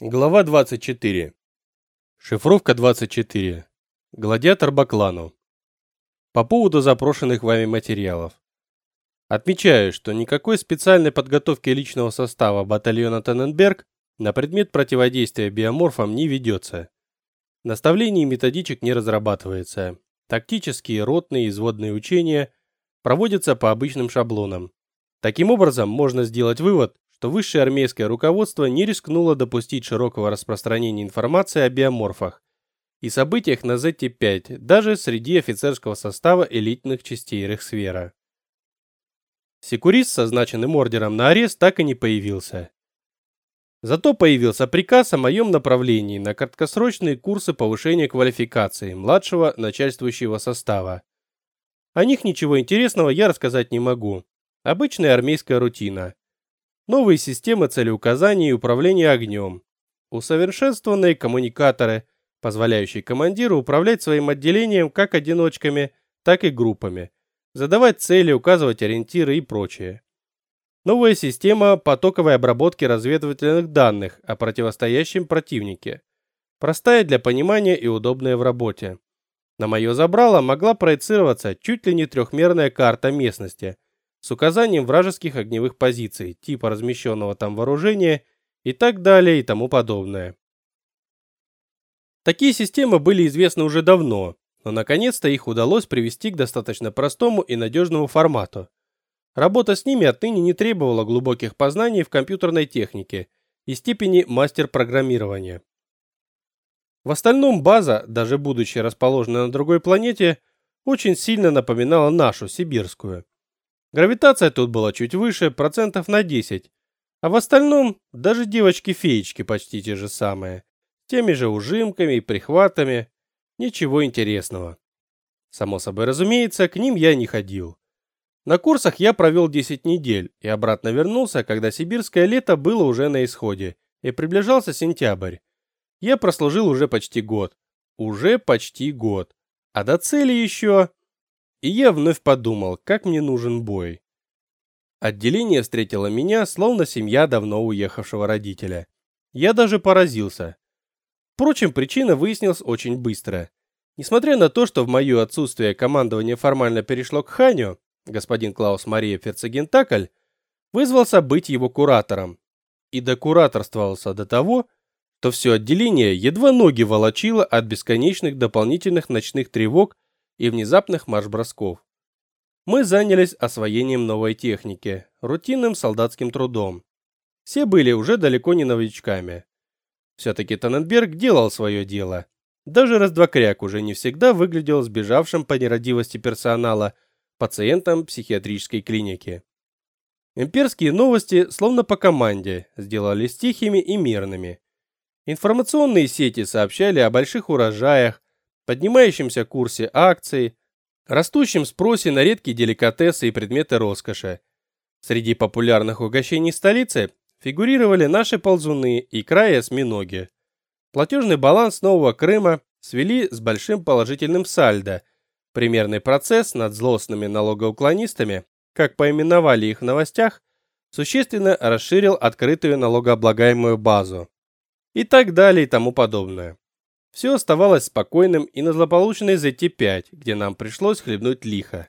Глава 24. Шифровка 24. Гладиатор Баклану. По поводу запрошенных вами материалов. Отмечаю, что никакой специальной подготовки личного состава батальона Тенненберг на предмет противодействия биоморфам не ведется. Наставлений и методичек не разрабатывается. Тактические, ротные и изводные учения проводятся по обычным шаблонам. Таким образом, можно сделать вывод, что высшее армейское руководство не рискнуло допустить широкого распространения информации о биоморфах и событиях на ZT-5 даже среди офицерского состава элитных частей Рейхсвера. Секурист со значенным ордером на арест так и не появился. Зато появился приказ о моем направлении на краткосрочные курсы повышения квалификации младшего начальствующего состава. О них ничего интересного я рассказать не могу. Обычная армейская рутина новые системы целеуказания и управления огнем, усовершенствованные коммуникаторы, позволяющие командиру управлять своим отделением как одиночками, так и группами, задавать цели, указывать ориентиры и прочее. Новая система потоковой обработки разведывательных данных о противостоящем противнике. Простая для понимания и удобная в работе. На мое забрало могла проецироваться чуть ли не трехмерная карта местности – с указанием вражеских огневых позиций, типа размещенного там вооружения и так далее и тому подобное. Такие системы были известны уже давно, но наконец-то их удалось привести к достаточно простому и надежному формату. Работа с ними отныне не требовала глубоких познаний в компьютерной технике и степени мастер программирования. В остальном база, даже будучи расположена на другой планете, очень сильно напоминала нашу, сибирскую. Гравитация тут была чуть выше, процентов на 10. А в остальном даже девочки-феечки почти те же самые. Теми же ужимками и прихватами. Ничего интересного. Само собой разумеется, к ним я не ходил. На курсах я провел 10 недель и обратно вернулся, когда сибирское лето было уже на исходе и приближался сентябрь. Я прослужил уже почти год. Уже почти год. А до цели еще... И я вновь подумал, как мне нужен бой. Отделение встретило меня, словно семья давно уехавшего родителя. Я даже поразился. Впрочем, причина выяснилась очень быстро. Несмотря на то, что в моё отсутствие командование формально перешло к Ханю, господин Клаус Мария Ферцегентакль вызвался быть его куратором. И докураторствовался до того, что все отделение едва ноги волочило от бесконечных дополнительных ночных тревог и внезапных марш-бросков. Мы занялись освоением новой техники, рутинным солдатским трудом. Все были уже далеко не новичками. Все-таки Таненберг делал свое дело. Даже раздвокряк уже не всегда выглядел сбежавшим по нерадивости персонала пациентом психиатрической клиники. Имперские новости, словно по команде, сделались тихими и мирными. Информационные сети сообщали о больших урожаях, поднимающемся курсе акций, растущем спросе на редкие деликатесы и предметы роскоши. Среди популярных угощений столицы фигурировали наши ползуны, и осьминоги. Платежный баланс Нового Крыма свели с большим положительным сальдо. Примерный процесс над злостными налогоуклонистами, как поименовали их в новостях, существенно расширил открытую налогооблагаемую базу. И так далее и тому подобное. Все оставалось спокойным и на злополучной ЗТ-5, где нам пришлось хлебнуть лихо.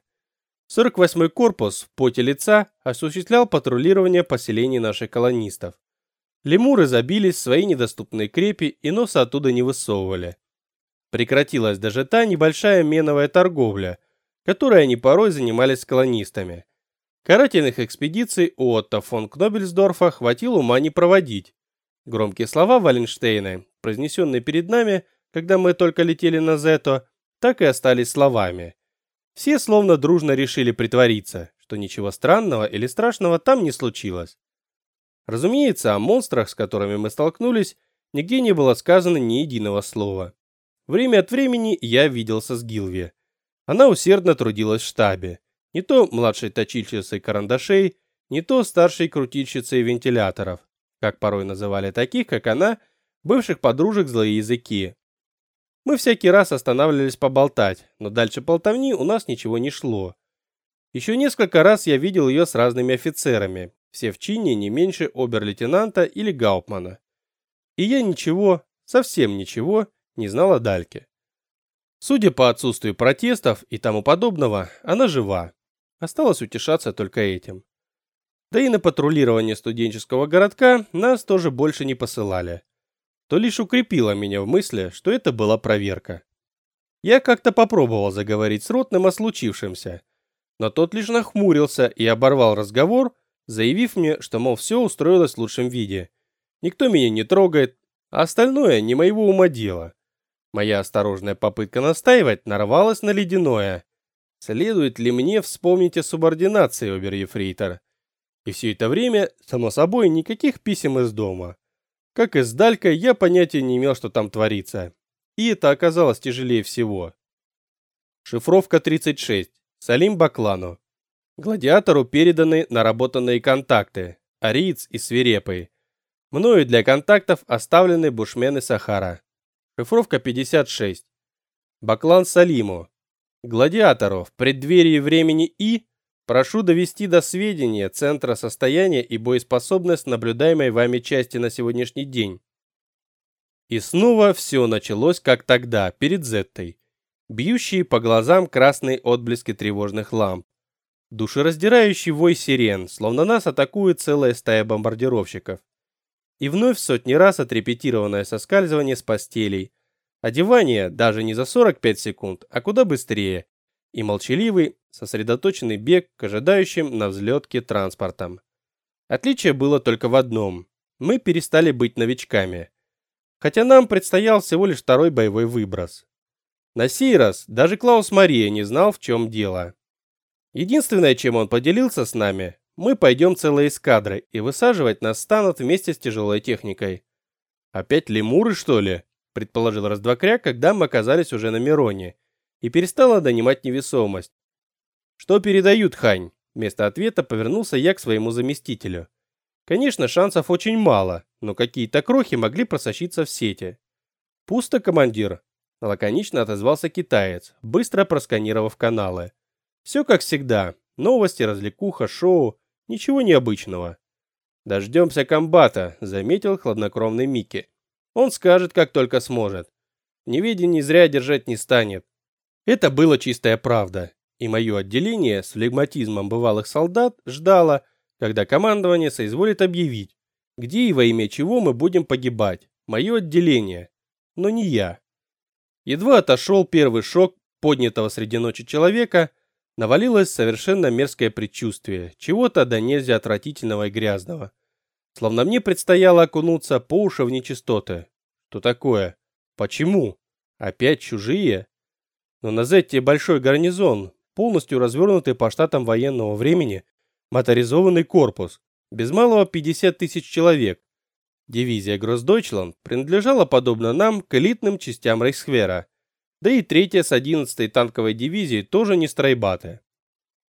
48-й корпус в поте лица осуществлял патрулирование поселений наших колонистов. Лемуры забились в свои недоступные крепи и носа оттуда не высовывали. Прекратилась даже та небольшая меновая торговля, которой они порой занимались с колонистами. Карательных экспедиций у Отто фон Кнобельсдорфа хватило ума не проводить. Громкие слова Валенштейна, произнесенные перед нами, когда мы только летели на Зето, так и остались словами. Все словно дружно решили притвориться, что ничего странного или страшного там не случилось. Разумеется, о монстрах, с которыми мы столкнулись, нигде не было сказано ни единого слова. Время от времени я виделся с Гилви. Она усердно трудилась в штабе. Не то младшей точильщицей карандашей, не то старшей крутильщицей вентиляторов, как порой называли таких, как она, бывших подружек злые языки, мы всякий раз останавливались поболтать, но дальше болтовни у нас ничего не шло. Еще несколько раз я видел ее с разными офицерами, все в чине не меньше обер-лейтенанта или гауптмана. И я ничего, совсем ничего, не знал о Дальке. Судя по отсутствию протестов и тому подобного, она жива. Осталось утешаться только этим. Да и на патрулирование студенческого городка нас тоже больше не посылали. То лишь укрепило меня в мысли, что это была проверка. Я как-то попробовал заговорить с Ротным о случившемся, но тот лишь нахмурился и оборвал разговор, заявив мне, что, мол, все устроилось в лучшем виде. Никто меня не трогает, а остальное не моего ума дело. Моя осторожная попытка настаивать нарвалась на ледяное. Следует ли мне вспомнить о субординации, обер-ефрейтор? И все это время, само собой, никаких писем из дома. Как и с Далькой, я понятия не имел, что там творится. И это оказалось тяжелее всего. Шифровка 36. Салим Баклану. Гладиатору переданы наработанные контакты. Ариец и Свирепый. Мною для контактов оставлены бушмены Сахара. Шифровка 56. Баклан Салиму. Гладиатору в преддверии времени И прошу довести до сведения Центра состояния и боеспособность наблюдаемой вами части на сегодняшний день. И снова все началось как тогда, перед Зеттой. Бьющие по глазам красные отблески тревожных ламп. Душераздирающий вой сирен, словно нас атакует целая стая бомбардировщиков и вновь сотни раз отрепетированное соскальзывание с постелей, одевание даже не за 45 секунд, а куда быстрее, и молчаливый, сосредоточенный бег к ожидающим на взлетке транспортам. Отличие было только в одном. Мы перестали быть новичками. Хотя нам предстоял всего лишь второй боевой выброс. На сей раз даже Клаус Мария не знал, в чем дело. Единственное, чем он поделился с нами, мы пойдем целой эскадрой, и высаживать нас станут вместе с тяжелой техникой. Опять лемуры, что ли? Предположил Раздвокря, когда мы оказались уже на Мироне, и перестала донимать невесомость. Что передают, Хань? Вместо ответа повернулся я к своему заместителю. Конечно, шансов очень мало, но какие-то крохи могли просочиться в сети. Пусто, командир. Лаконично отозвался китаец, быстро просканировав каналы. Все как всегда. Новости, развлекуха, шоу. Ничего необычного. Дождемся комбата, заметил хладнокровный Микки. Он скажет, как только сможет. Неведение зря держать не станет. Это было чистая правда, и мое отделение с флегматизмом бывалых солдат ждало, когда командование соизволит объявить, где и во имя чего мы будем погибать. Мое отделение, но не я. Едва отошел первый шок поднятого среди ночи человека, навалилось совершенно мерзкое предчувствие, чего-то до нельзя отвратительного и грязного. Словно мне предстояло окунуться по уши в нечистоты. Что такое? Почему? Опять чужие? Но на Зетте большой гарнизон, полностью развернутый по штатам военного времени, моторизованный корпус, без малого 50 тысяч человек. Дивизия Гроссдойчланд принадлежала, подобно нам, к элитным частям Рейхсхвера – да и третья с 11-й танковой дивизией тоже не стройбаты.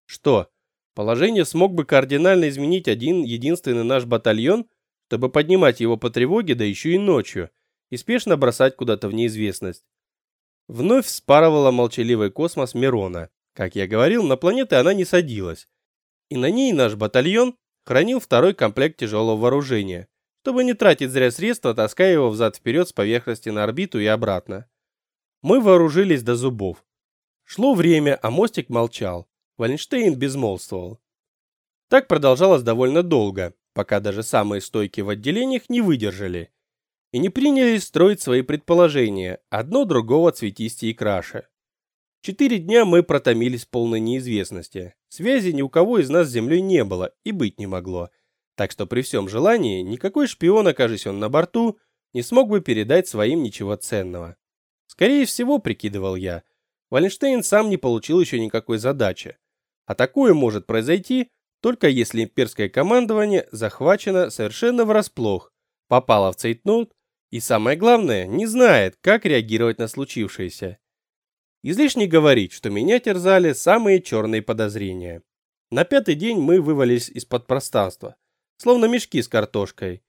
Что, положение смог бы кардинально изменить один единственный наш батальон, чтобы поднимать его по тревоге, да еще и ночью, и спешно бросать куда-то в неизвестность? Вновь спарывала молчаливый космос Мирона. Как я говорил, на планеты она не садилась. И на ней наш батальон хранил второй комплект тяжелого вооружения, чтобы не тратить зря средства, таская его взад-вперед с поверхности на орбиту и обратно. Мы вооружились до зубов. Шло время, а мостик молчал. Вальнштейн безмолвствовал. Так продолжалось довольно долго, пока даже самые стойкие в отделениях не выдержали и не принялись строить свои предположения, одно другого цветистее и краше. Четыре дня мы протомились в полной неизвестности. Связи ни у кого из нас с землей не было и быть не могло. Так что при всем желании никакой шпион, окажись он на борту, не смог бы передать своим ничего ценного. Скорее всего, прикидывал я, Вальнштейн сам не получил еще никакой задачи. А такое может произойти только если имперское командование захвачено совершенно врасплох, попало в цейтнот и, самое главное, не знает, как реагировать на случившееся. Излишне говорить, что меня терзали самые черные подозрения. На пятый день мы вывалились из-под пространства, словно мешки с картошкой.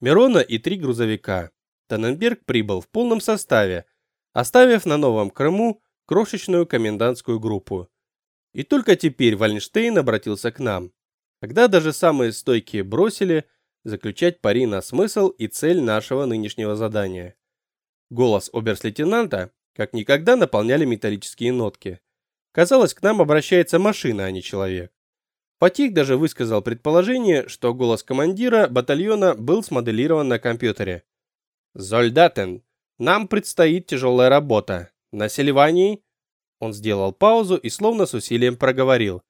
Мирона и три грузовика. Таненберг прибыл в полном составе, оставив на Новом Крыму крошечную комендантскую группу. И только теперь Вальнштейн обратился к нам. Когда даже самые стойкие бросили, заключать пари на смысл и цель нашего нынешнего задания. Голос оберс-лейтенанта как никогда наполняли металлические нотки. Казалось, к нам обращается машина, а не человек. Фатих даже высказал предположение, что голос командира батальона был смоделирован на компьютере. «Зольдатен, нам предстоит тяжелая работа. На Сильвании...» Он сделал паузу и словно с усилием проговорил.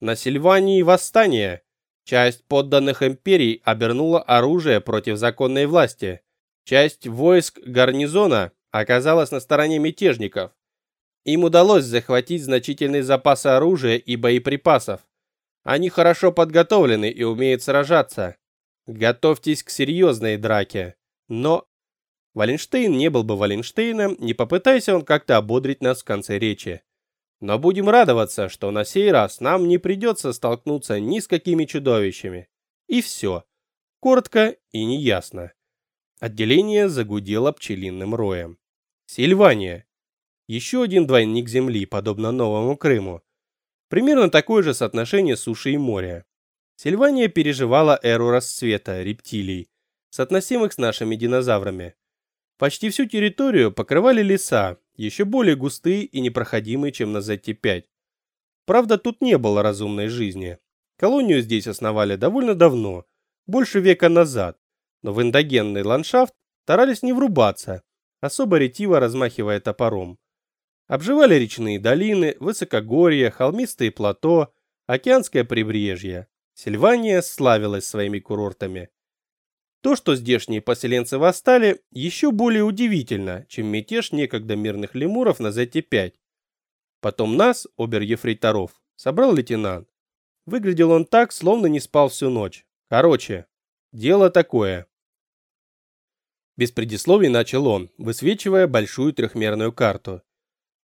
«На Сильвании восстание. Часть подданных империй обернула оружие против законной власти. Часть войск гарнизона оказалась на стороне мятежников. Им удалось захватить значительные запасы оружия и боеприпасов. Они хорошо подготовлены и умеют сражаться. Готовьтесь к серьезной драке. Но Валенштейн не был бы Валенштейном, не попытайся он как-то ободрить нас в конце речи. Но будем радоваться, что на сей раз нам не придется столкнуться ни с какими чудовищами. И все. Коротко и неясно. Отделение загудело пчелиным роем. Сильвания. Еще один двойник Земли, подобно Новому Крыму. Примерно такое же соотношение суши и моря. Сильвания переживала эру расцвета рептилий, соотносимых с нашими динозаврами. Почти всю территорию покрывали леса, еще более густые и непроходимые, чем на ZT-5. Правда, тут не было разумной жизни. Колонию здесь основали довольно давно, больше века назад, но в эндогенный ландшафт старались не врубаться, особо ретиво размахивая топором. Обживали речные долины, высокогорья, холмистые плато, океанское прибрежье. Сильвания славилась своими курортами. То, что здешние поселенцы восстали, еще более удивительно, чем мятеж некогда мирных лемуров на ЗТ-5. Потом нас, обер-ефрейторов, собрал лейтенант. Выглядел он так, словно не спал всю ночь. Короче, дело такое. Без предисловий начал он, высвечивая большую трехмерную карту.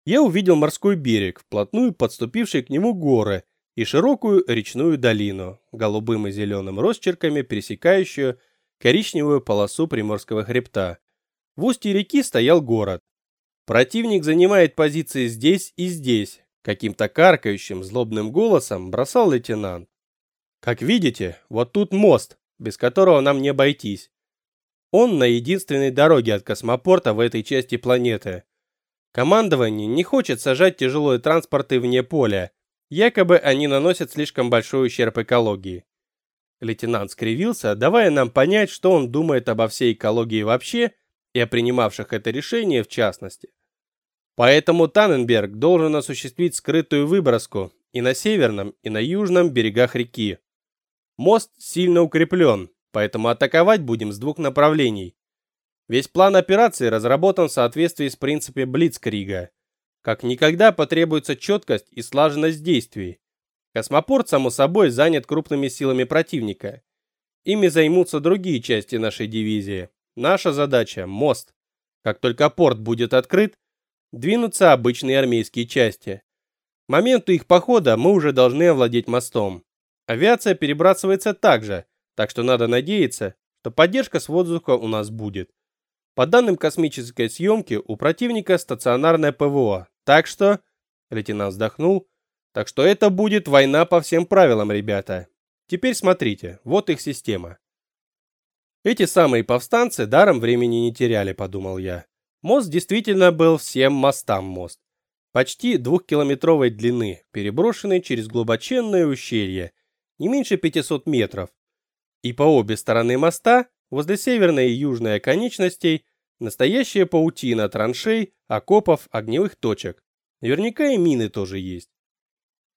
Я увидел морской берег, вплотную подступивший к нему горы и широкую речную долину, голубым и зеленым росчерками пересекающую коричневую полосу Приморского хребта. В устье реки стоял город. Противник занимает позиции здесь и здесь, каким-то каркающим злобным голосом бросал лейтенант. Как видите, вот тут мост, без которого нам не обойтись. Он на единственной дороге от космопорта в этой части планеты. Командование не хочет сажать тяжелые транспорты вне поля, якобы они наносят слишком большой ущерб экологии. Лейтенант скривился, давая нам понять, что он думает обо всей экологии вообще и о принимавших это решение в частности. Поэтому Танненберг должен осуществить скрытую выброску и на северном, и на южном берегах реки. Мост сильно укреплен, поэтому атаковать будем с двух направлений. Весь план операции разработан в соответствии с принципами Блицкрига. Как никогда потребуется четкость и слаженность действий. Космопорт, само собой, занят крупными силами противника. Ими займутся другие части нашей дивизии. Наша задача – мост. Как только порт будет открыт, двинутся обычные армейские части. К моменту их похода мы уже должны овладеть мостом. Авиация перебрасывается также, так что надо надеяться, что поддержка с воздуха у нас будет. По данным космической съемки, у противника стационарное ПВО, так что... Лейтенант вздохнул так что это будет война по всем правилам, ребята. Теперь смотрите, вот их система. Эти самые повстанцы даром времени не теряли, подумал я. Мост действительно был всем мостам мост. Почти двухкилометровой длины, переброшенный через глубоченное ущелье, не меньше 500 метров. И по обе стороны моста, возле северной и южной оконечностей, настоящая паутина траншей, окопов, огневых точек. Наверняка и мины тоже есть.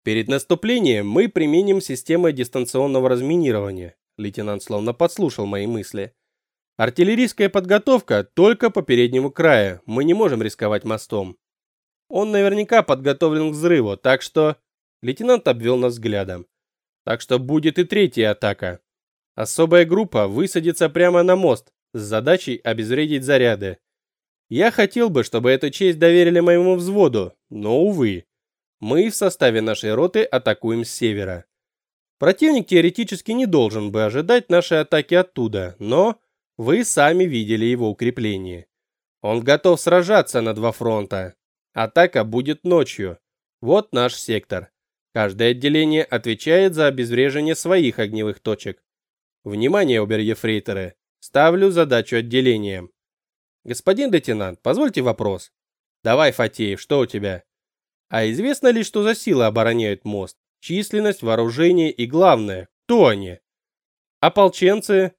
Перед наступлением мы применим систему дистанционного разминирования. Лейтенант словно подслушал мои мысли. Артиллерийская подготовка только по переднему краю. Мы не можем рисковать мостом. Он наверняка подготовлен к взрыву, так что лейтенант обвел нас взглядом. Так что будет и третья атака. Особая группа высадится прямо на мост с задачей обезвредить заряды. Я хотел бы, чтобы эту честь доверили моему взводу, но увы. Мы в составе нашей роты атакуем с севера. Противник теоретически не должен бы ожидать нашей атаки оттуда, но вы сами видели его укрепление. Он готов сражаться на два фронта. Атака будет ночью. Вот наш сектор. Каждое отделение отвечает за обезвреживание своих огневых точек. Внимание, обер-ефрейторы! Ставлю задачу отделением. Господин лейтенант, позвольте вопрос. Давай, Фатеев, что у тебя? А известно ли, что за силы обороняют мост? Численность, вооружение и главное, кто они? Ополченцы,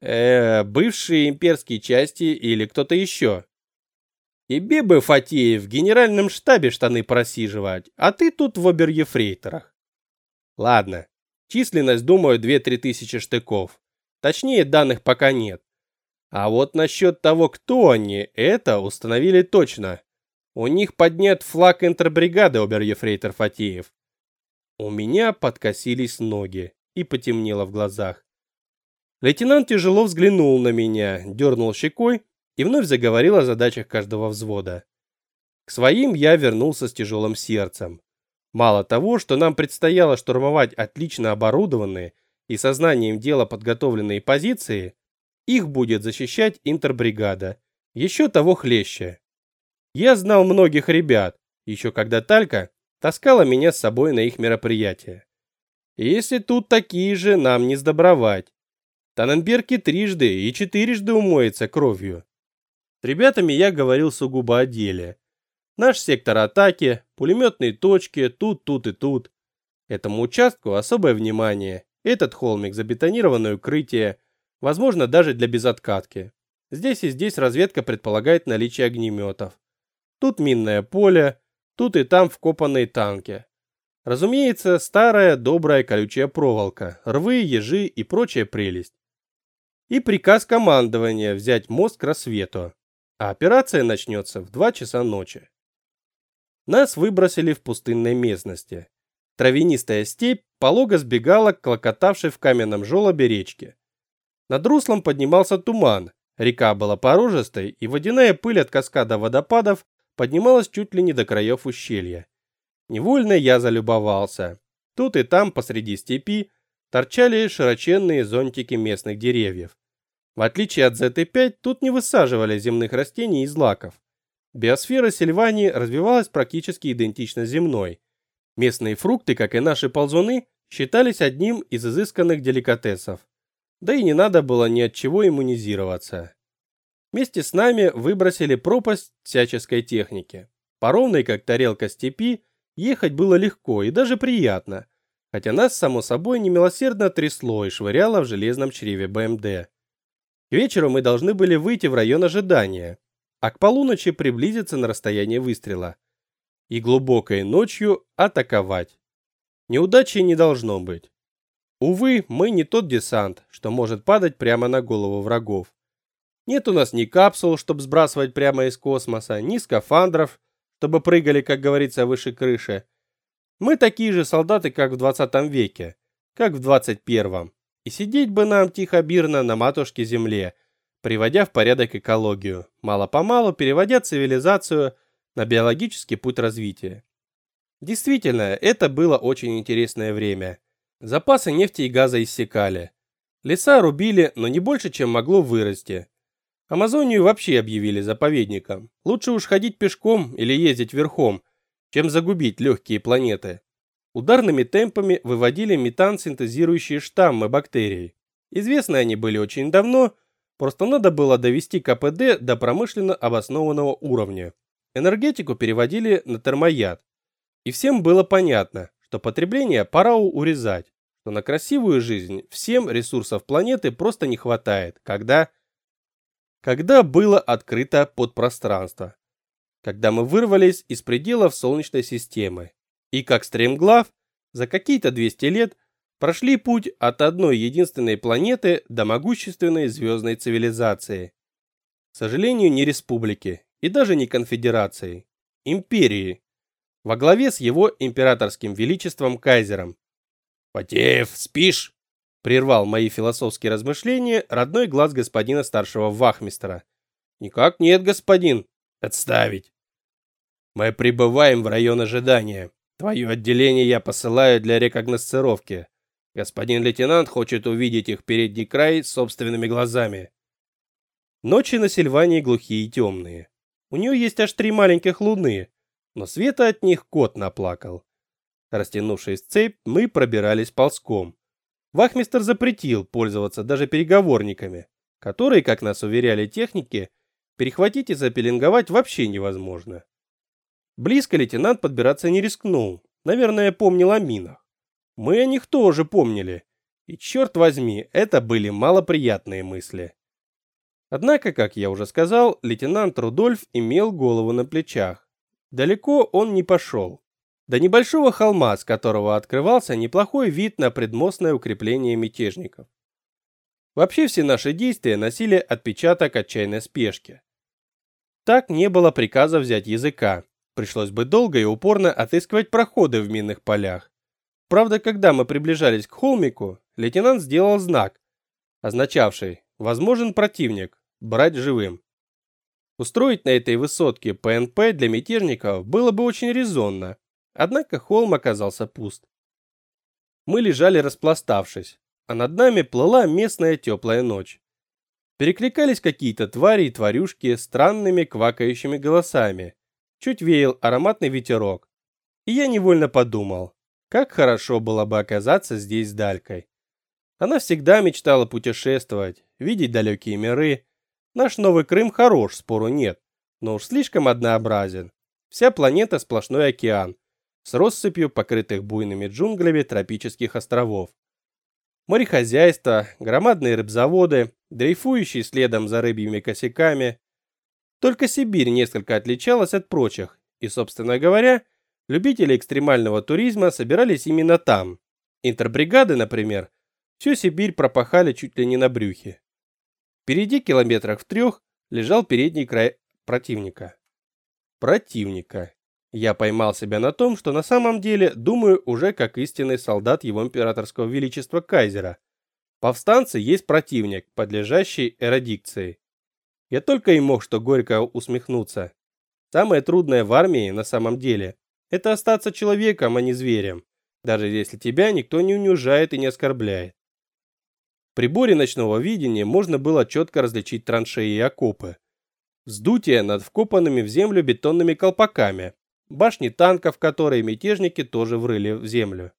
э, бывшие имперские части или кто-то еще? Тебе бы, Фатеев, в генеральном штабе штаны просиживать, а ты тут в обер-ефрейторах. Ладно, Численность, думаю, 2-3 тысячи штыков. Точнее, данных пока нет. А вот насчет того, кто они, это установили точно. У них поднят флаг интербригады обер-ефрейтор Фатеев. У меня подкосились ноги и потемнело в глазах. Лейтенант тяжело взглянул на меня, дернул щекой и вновь заговорил о задачах каждого взвода. К своим я вернулся с тяжелым сердцем. Мало того, что нам предстояло штурмовать отлично оборудованные и сознанием дела подготовленные позиции, их будет защищать интербригада. Еще того хлеще. Я знал многих ребят, еще когда Талька таскала меня с собой на их мероприятия. Если тут такие же, нам не сдобровать. Таненберг трижды и четырежды умоется кровью. С ребятами я говорил сугубо о деле. Наш сектор атаки, пулеметные точки, тут, тут и тут. Этому участку особое внимание. Этот холмик забетонированное укрытие, возможно, даже для безоткатки. Здесь и здесь разведка предполагает наличие огнеметов. Тут минное поле, тут и там вкопанные танки. Разумеется, старая добрая колючая проволока, рвы, ежи и прочая прелесть. И приказ командования взять мост к рассвету. А операция начнется в 2 часа ночи. Нас выбросили в пустынной местности. Травянистая степь полого сбегала к клокотавшей в каменном желобе речке. Над руслом поднимался туман, река была порожистой, и водяная пыль от каскада водопадов поднималась чуть ли не до краев ущелья. Невольно я залюбовался. Тут и там посреди степи торчали широченные зонтики местных деревьев. В отличие от ZT5, тут не высаживали земных растений и злаков. Биосфера Сильвании развивалась практически идентично земной. Местные фрукты, как и наши ползуны, считались одним из изысканных деликатесов. Да и не надо было ни от чего иммунизироваться. Вместе с нами выбросили пропасть всяческой техники. По ровной, как тарелка степи, ехать было легко и даже приятно, хотя нас, само собой, немилосердно трясло и швыряло в железном чреве БМД. К вечеру мы должны были выйти в район ожидания, а к полуночи приблизиться на расстояние выстрела и глубокой ночью атаковать. Неудачи не должно быть. Увы, мы не тот десант, что может падать прямо на голову врагов. Нет у нас ни капсул, чтобы сбрасывать прямо из космоса, ни скафандров, чтобы прыгали, как говорится, выше крыши. Мы такие же солдаты, как в 20 веке, как в 21. И сидеть бы нам тихо-бирно на матушке Земле – приводя в порядок экологию, мало-помалу переводя цивилизацию на биологический путь развития. Действительно, это было очень интересное время. Запасы нефти и газа иссякали. Леса рубили, но не больше, чем могло вырасти. Амазонию вообще объявили заповедником. Лучше уж ходить пешком или ездить верхом, чем загубить легкие планеты. Ударными темпами выводили метан синтезирующие штаммы бактерий. Известны они были очень давно, Просто надо было довести КПД до промышленно обоснованного уровня. Энергетику переводили на термояд. И всем было понятно, что потребление пора урезать, что на красивую жизнь всем ресурсов планеты просто не хватает, когда когда было открыто подпространство. Когда мы вырвались из пределов Солнечной системы. И как стремглав, за какие-то 200 лет прошли путь от одной единственной планеты до могущественной звездной цивилизации. К сожалению, не республики и даже не конфедерации, империи, во главе с его императорским величеством кайзером. «Потеев, спишь?» прервал мои философские размышления родной глаз господина старшего вахмистра. «Никак нет, господин. Отставить. Мы прибываем в район ожидания. Твое отделение я посылаю для рекогносцировки. Господин лейтенант хочет увидеть их передний край собственными глазами. Ночи на Сильвании глухие и темные. У нее есть аж три маленьких луны, но света от них кот наплакал. Растянувшись цепь, мы пробирались ползком. Вахмистр запретил пользоваться даже переговорниками, которые, как нас уверяли техники, перехватить и запеленговать вообще невозможно. Близко лейтенант подбираться не рискнул, наверное, помнил о минах. Мы о них тоже помнили, и черт возьми, это были малоприятные мысли. Однако, как я уже сказал, лейтенант Рудольф имел голову на плечах. Далеко он не пошел. До небольшого холма, с которого открывался неплохой вид на предмостное укрепление мятежников. Вообще все наши действия носили отпечаток отчаянной спешки. Так не было приказа взять языка. Пришлось бы долго и упорно отыскивать проходы в минных полях. Правда, когда мы приближались к холмику, лейтенант сделал знак, означавший «возможен противник, брать живым». Устроить на этой высотке ПНП для мятежников было бы очень резонно, однако холм оказался пуст. Мы лежали распластавшись, а над нами плыла местная теплая ночь. Перекликались какие-то твари и тварюшки странными квакающими голосами. Чуть веял ароматный ветерок. И я невольно подумал, как хорошо было бы оказаться здесь с Далькой. Она всегда мечтала путешествовать, видеть далекие миры. Наш Новый Крым хорош, спору нет, но уж слишком однообразен. Вся планета сплошной океан, с россыпью покрытых буйными джунглями тропических островов. Морехозяйство, громадные рыбзаводы, дрейфующие следом за рыбьими косяками. Только Сибирь несколько отличалась от прочих, и, собственно говоря, Любители экстремального туризма собирались именно там. Интербригады, например, всю Сибирь пропахали чуть ли не на брюхе. Впереди километрах в трех лежал передний край противника. Противника. Я поймал себя на том, что на самом деле думаю уже как истинный солдат его императорского величества кайзера. Повстанцы есть противник, подлежащий эродикции. Я только и мог что горько усмехнуться. Самое трудное в армии на самом деле это остаться человеком, а не зверем, даже если тебя никто не унижает и не оскорбляет. В приборе ночного видения можно было четко различить траншеи и окопы. Вздутие над вкопанными в землю бетонными колпаками, башни танков, которые мятежники тоже врыли в землю.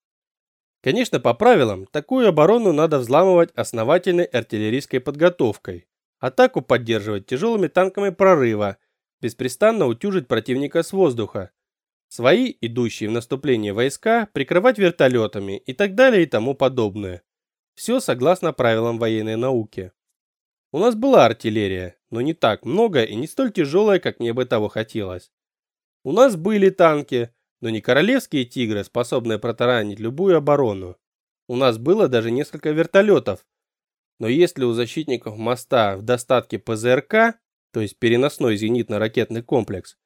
Конечно, по правилам, такую оборону надо взламывать основательной артиллерийской подготовкой, атаку поддерживать тяжелыми танками прорыва, беспрестанно утюжить противника с воздуха, Свои, идущие в наступление войска, прикрывать вертолетами и так далее и тому подобное. Все согласно правилам военной науки. У нас была артиллерия, но не так много и не столь тяжелая, как мне бы того хотелось. У нас были танки, но не королевские тигры, способные протаранить любую оборону. У нас было даже несколько вертолетов. Но если у защитников моста в достатке ПЗРК, то есть переносной зенитно-ракетный комплекс,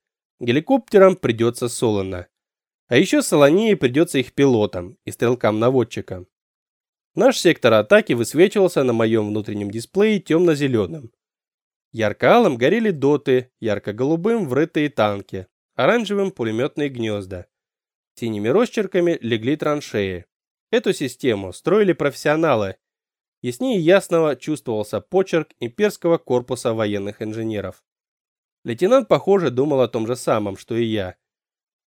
Геликоптерам придется солоно. А еще солонее придется их пилотам и стрелкам-наводчикам. Наш сектор атаки высвечивался на моем внутреннем дисплее темно-зеленым. Ярко-алым горели доты, ярко-голубым врытые танки, оранжевым пулеметные гнезда. Синими росчерками легли траншеи. Эту систему строили профессионалы. Яснее ясного чувствовался почерк имперского корпуса военных инженеров. Лейтенант, похоже, думал о том же самом, что и я.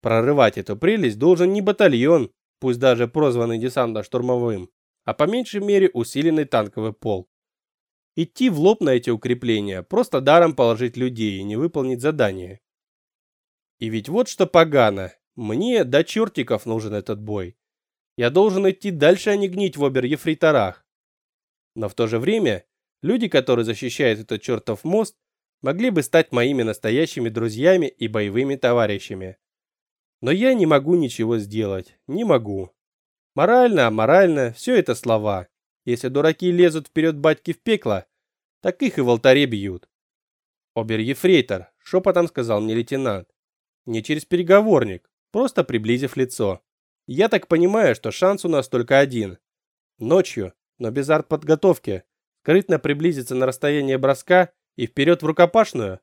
Прорывать эту прелесть должен не батальон, пусть даже прозванный десантно-штурмовым, а по меньшей мере усиленный танковый полк. Идти в лоб на эти укрепления, просто даром положить людей и не выполнить задание. И ведь вот что погано, мне до чертиков нужен этот бой. Я должен идти дальше, а не гнить в обер-ефрейторах. Но в то же время, люди, которые защищают этот чертов мост, могли бы стать моими настоящими друзьями и боевыми товарищами. Но я не могу ничего сделать, не могу. Морально, аморально, все это слова. Если дураки лезут вперед батьки в пекло, так их и в алтаре бьют. Обер-ефрейтор, шепотом сказал мне лейтенант. Не через переговорник, просто приблизив лицо. Я так понимаю, что шанс у нас только один. Ночью, но без артподготовки, скрытно приблизиться на расстояние броска и вперед в рукопашную,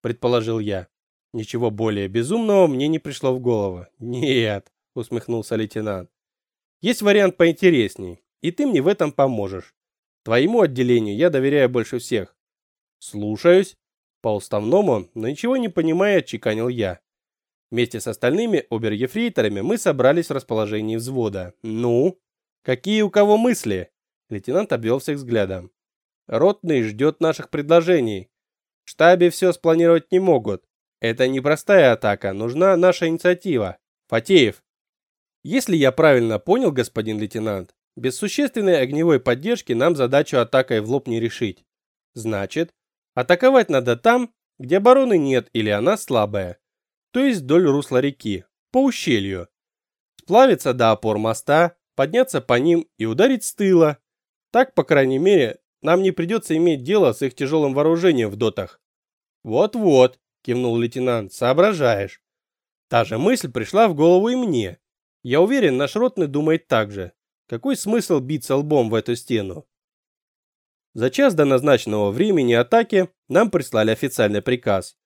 предположил я. Ничего более безумного мне не пришло в голову. Нет, усмехнулся лейтенант. Есть вариант поинтересней, и ты мне в этом поможешь. Твоему отделению я доверяю больше всех. Слушаюсь. По уставному, но ничего не понимая, чеканил я. Вместе с остальными обер-ефрейторами мы собрались в расположении взвода. Ну, Какие у кого мысли? Лейтенант обвел всех взглядом. Ротный ждет наших предложений. В штабе все спланировать не могут. Это не простая атака, нужна наша инициатива. Фатеев. Если я правильно понял, господин лейтенант, без существенной огневой поддержки нам задачу атакой в лоб не решить. Значит, атаковать надо там, где обороны нет или она слабая. То есть вдоль русла реки, по ущелью. Сплавиться до опор моста, подняться по ним и ударить с тыла. Так, по крайней мере, нам не придется иметь дело с их тяжелым вооружением в дотах. Вот-вот, кивнул лейтенант, соображаешь. Та же мысль пришла в голову и мне. Я уверен, наш ротный думает так же. Какой смысл биться лбом в эту стену? За час до назначенного времени атаки нам прислали официальный приказ.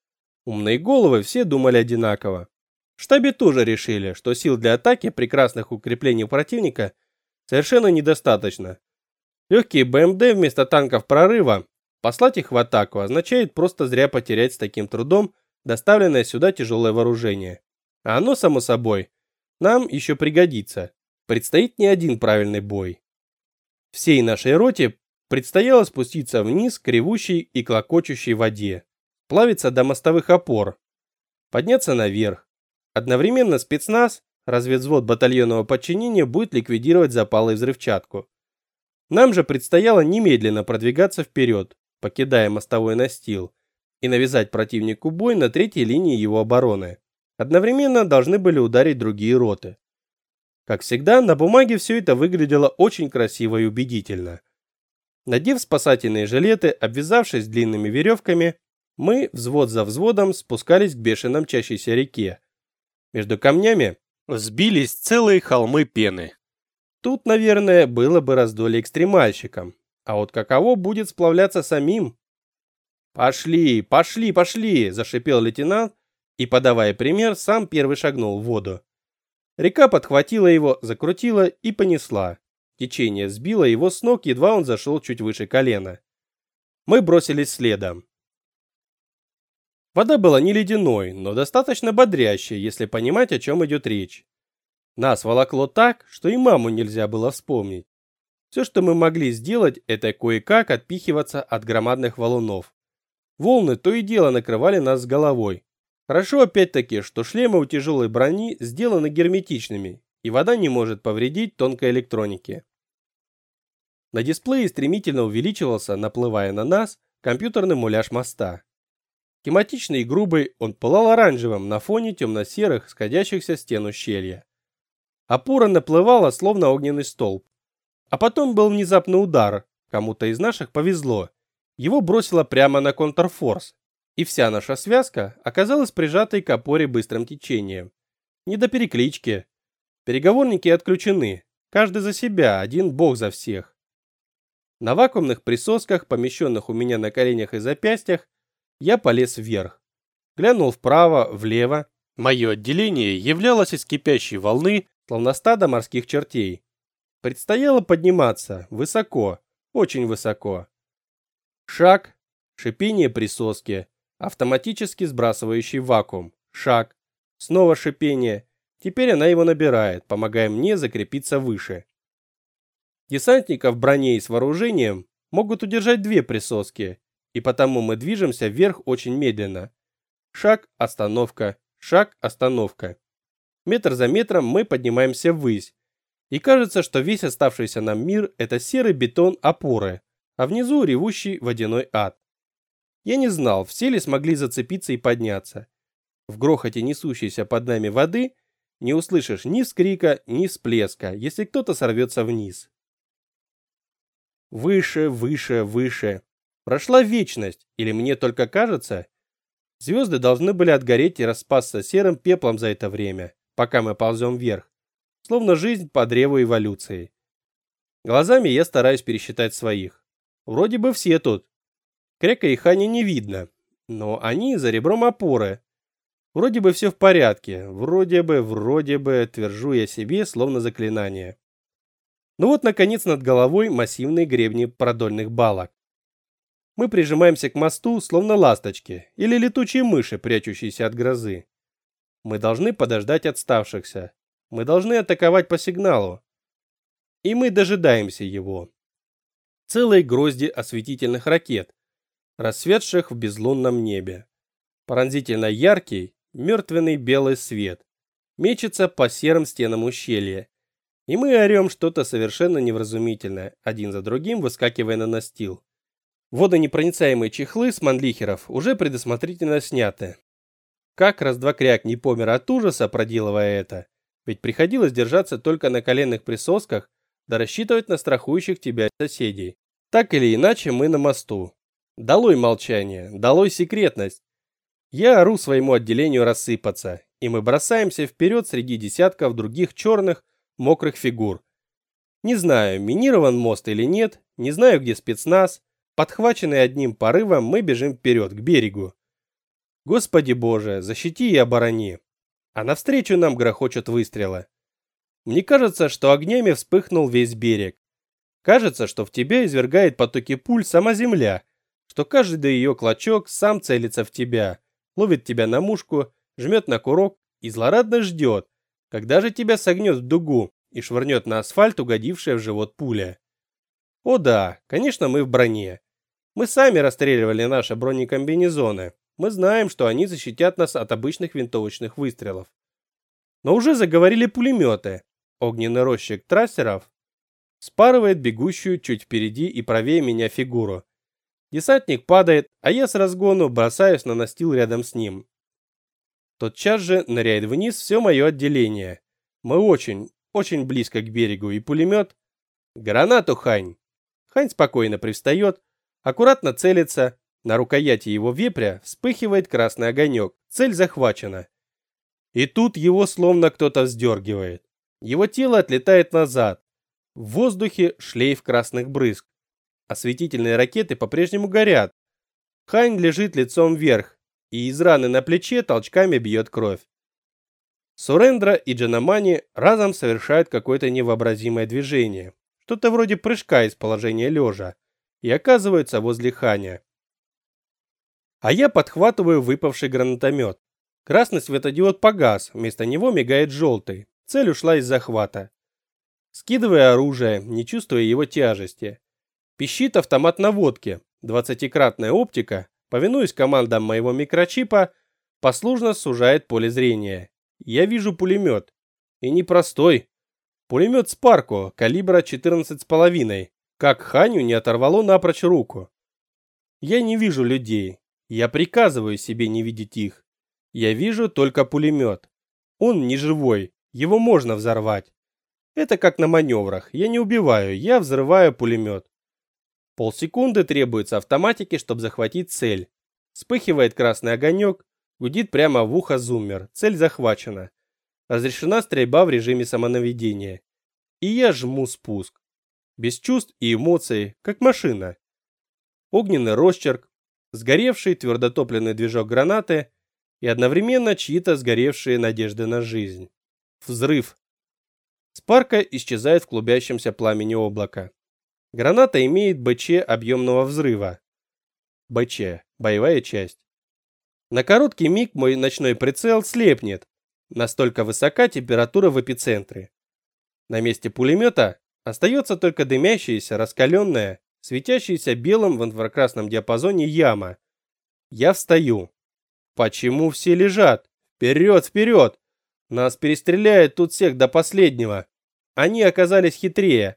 Умные головы все думали одинаково. В штабе тоже решили, что сил для атаки прекрасных укреплений противника совершенно недостаточно. Легкие БМД вместо танков прорыва послать их в атаку означает просто зря потерять с таким трудом доставленное сюда тяжелое вооружение. А оно, само собой, нам еще пригодится. Предстоит не один правильный бой. Всей нашей роте предстояло спуститься вниз к ревущей и клокочущей воде, плавиться до мостовых опор, подняться наверх, Одновременно спецназ, разведвзвод батальонного подчинения будет ликвидировать запалы и взрывчатку. Нам же предстояло немедленно продвигаться вперед, покидая мостовой настил, и навязать противнику бой на третьей линии его обороны. Одновременно должны были ударить другие роты. Как всегда, на бумаге все это выглядело очень красиво и убедительно. Надев спасательные жилеты, обвязавшись длинными веревками, мы, взвод за взводом, спускались к бешено мчащейся реке, между камнями взбились целые холмы пены. Тут, наверное, было бы раздолье экстремальщикам. А вот каково будет сплавляться самим? «Пошли, пошли, пошли!» – зашипел лейтенант и, подавая пример, сам первый шагнул в воду. Река подхватила его, закрутила и понесла. Течение сбило его с ног, едва он зашел чуть выше колена. Мы бросились следом. Вода была не ледяной, но достаточно бодрящей, если понимать, о чем идет речь. Нас волокло так, что и маму нельзя было вспомнить. Все, что мы могли сделать, это кое-как отпихиваться от громадных валунов. Волны то и дело накрывали нас с головой. Хорошо опять-таки, что шлемы у тяжелой брони сделаны герметичными, и вода не может повредить тонкой электронике. На дисплее стремительно увеличивался, наплывая на нас, компьютерный муляж моста. Тематичный и грубый, он пылал оранжевым на фоне темно-серых, сходящихся стен ущелья. Опора наплывала, словно огненный столб. А потом был внезапный удар, кому-то из наших повезло. Его бросило прямо на контрфорс, и вся наша связка оказалась прижатой к опоре быстрым течением. Не до переклички. Переговорники отключены, каждый за себя, один бог за всех. На вакуумных присосках, помещенных у меня на коленях и запястьях, я полез вверх. Глянул вправо, влево. Мое отделение являлось из кипящей волны, словно стадо морских чертей. Предстояло подниматься высоко, очень высоко. Шаг, шипение присоски, автоматически сбрасывающий вакуум. Шаг, снова шипение. Теперь она его набирает, помогая мне закрепиться выше. Десантников в броне и с вооружением могут удержать две присоски, и потому мы движемся вверх очень медленно. Шаг, остановка, шаг, остановка. Метр за метром мы поднимаемся ввысь. И кажется, что весь оставшийся нам мир – это серый бетон опоры, а внизу ревущий водяной ад. Я не знал, все ли смогли зацепиться и подняться. В грохоте несущейся под нами воды не услышишь ни вскрика, ни всплеска, если кто-то сорвется вниз. Выше, выше, выше. Прошла вечность, или мне только кажется? Звезды должны были отгореть и распасться серым пеплом за это время, пока мы ползем вверх. Словно жизнь по древу эволюции. Глазами я стараюсь пересчитать своих. Вроде бы все тут. Крека и Хани не видно, но они за ребром опоры. Вроде бы все в порядке, вроде бы, вроде бы, твержу я себе, словно заклинание. Ну вот, наконец, над головой массивные гребни продольных балок. Мы прижимаемся к мосту, словно ласточки или летучие мыши, прячущиеся от грозы. Мы должны подождать отставшихся. Мы должны атаковать по сигналу. И мы дожидаемся его. Целые грозди осветительных ракет, рассветших в безлунном небе. Пронзительно яркий, мертвенный белый свет мечется по серым стенам ущелья. И мы орем что-то совершенно невразумительное, один за другим выскакивая на настил. Водонепроницаемые чехлы с манлихеров уже предусмотрительно сняты. Как раз-два кряк не помер от ужаса, проделывая это, ведь приходилось держаться только на коленных присосках да рассчитывать на страхующих тебя соседей. Так или иначе, мы на мосту. Долой молчание, долой секретность. Я ору своему отделению рассыпаться, и мы бросаемся вперед среди десятков других черных, мокрых фигур. Не знаю, минирован мост или нет, не знаю, где спецназ. Подхваченный одним порывом, мы бежим вперед, к берегу. Господи Боже, защити и оборони. А навстречу нам грохочут выстрелы. Мне кажется, что огнями вспыхнул весь берег. Кажется, что в тебя извергает потоки пуль сама земля, что каждый ее клочок сам целится в тебя, ловит тебя на мушку жмет на курок и злорадно ждет, когда же тебя согнет в дугу и швырнет на асфальт угодившая в живот пуля. О да, конечно, мы в броне. Мы сами расстреливали наши бронекомбинезоны. Мы знаем, что они защитят нас от обычных винтовочных выстрелов. Но уже заговорили пулеметы. Огненный рощик трассеров спарывает бегущую чуть впереди и правее меня фигуру. Десантник падает, а я с разгону бросаюсь на настил рядом с ним. Тотчас же ныряет вниз все мое отделение. Мы очень, очень близко к берегу, и пулемет... Гранату, Хань! Хань спокойно привстает, аккуратно целится, на рукояти его вепря вспыхивает красный огонек, цель захвачена. И тут его словно кто-то вздергивает. Его тело отлетает назад. В воздухе шлейф красных брызг. Осветительные ракеты по-прежнему горят. Хань лежит лицом вверх, и из раны на плече толчками бьет кровь. Сурендра и Джанамани разом совершают какое-то невообразимое движение, что-то вроде прыжка из положения лежа, и оказываются возле Ханя. А я подхватываю выпавший гранатомет. Красный светодиод погас, вместо него мигает желтый. Цель ушла из захвата. Скидывая оружие, не чувствуя его тяжести. Пищит автомат наводки, двадцатикратная оптика, повинуясь командам моего микрочипа, послушно сужает поле зрения. Я вижу пулемет. И не простой. Пулемет Спарко, калибра 14,5. Как Ханю не оторвало напрочь руку. Я не вижу людей. Я приказываю себе не видеть их. Я вижу только пулемет. Он не живой. Его можно взорвать. Это как на маневрах. Я не убиваю, я взрываю пулемет. Полсекунды требуется автоматике, чтобы захватить цель. Вспыхивает красный огонек, гудит прямо в ухо зуммер. Цель захвачена. Разрешена стрельба в режиме самонаведения. И я жму спуск. Без чувств и эмоций, как машина. Огненный росчерк, сгоревший твердотопливный движок гранаты и одновременно чьи-то сгоревшие надежды на жизнь. Взрыв. Спарка исчезает в клубящемся пламени облака. Граната имеет БЧ объемного взрыва. БЧ – боевая часть. На короткий миг мой ночной прицел слепнет. Настолько высока температура в эпицентре. На месте пулемета остается только дымящаяся, раскаленная, светящаяся белым в инфракрасном диапазоне яма. Я встаю. Почему все лежат? Вперед, вперед! Нас перестреляют тут всех до последнего. Они оказались хитрее.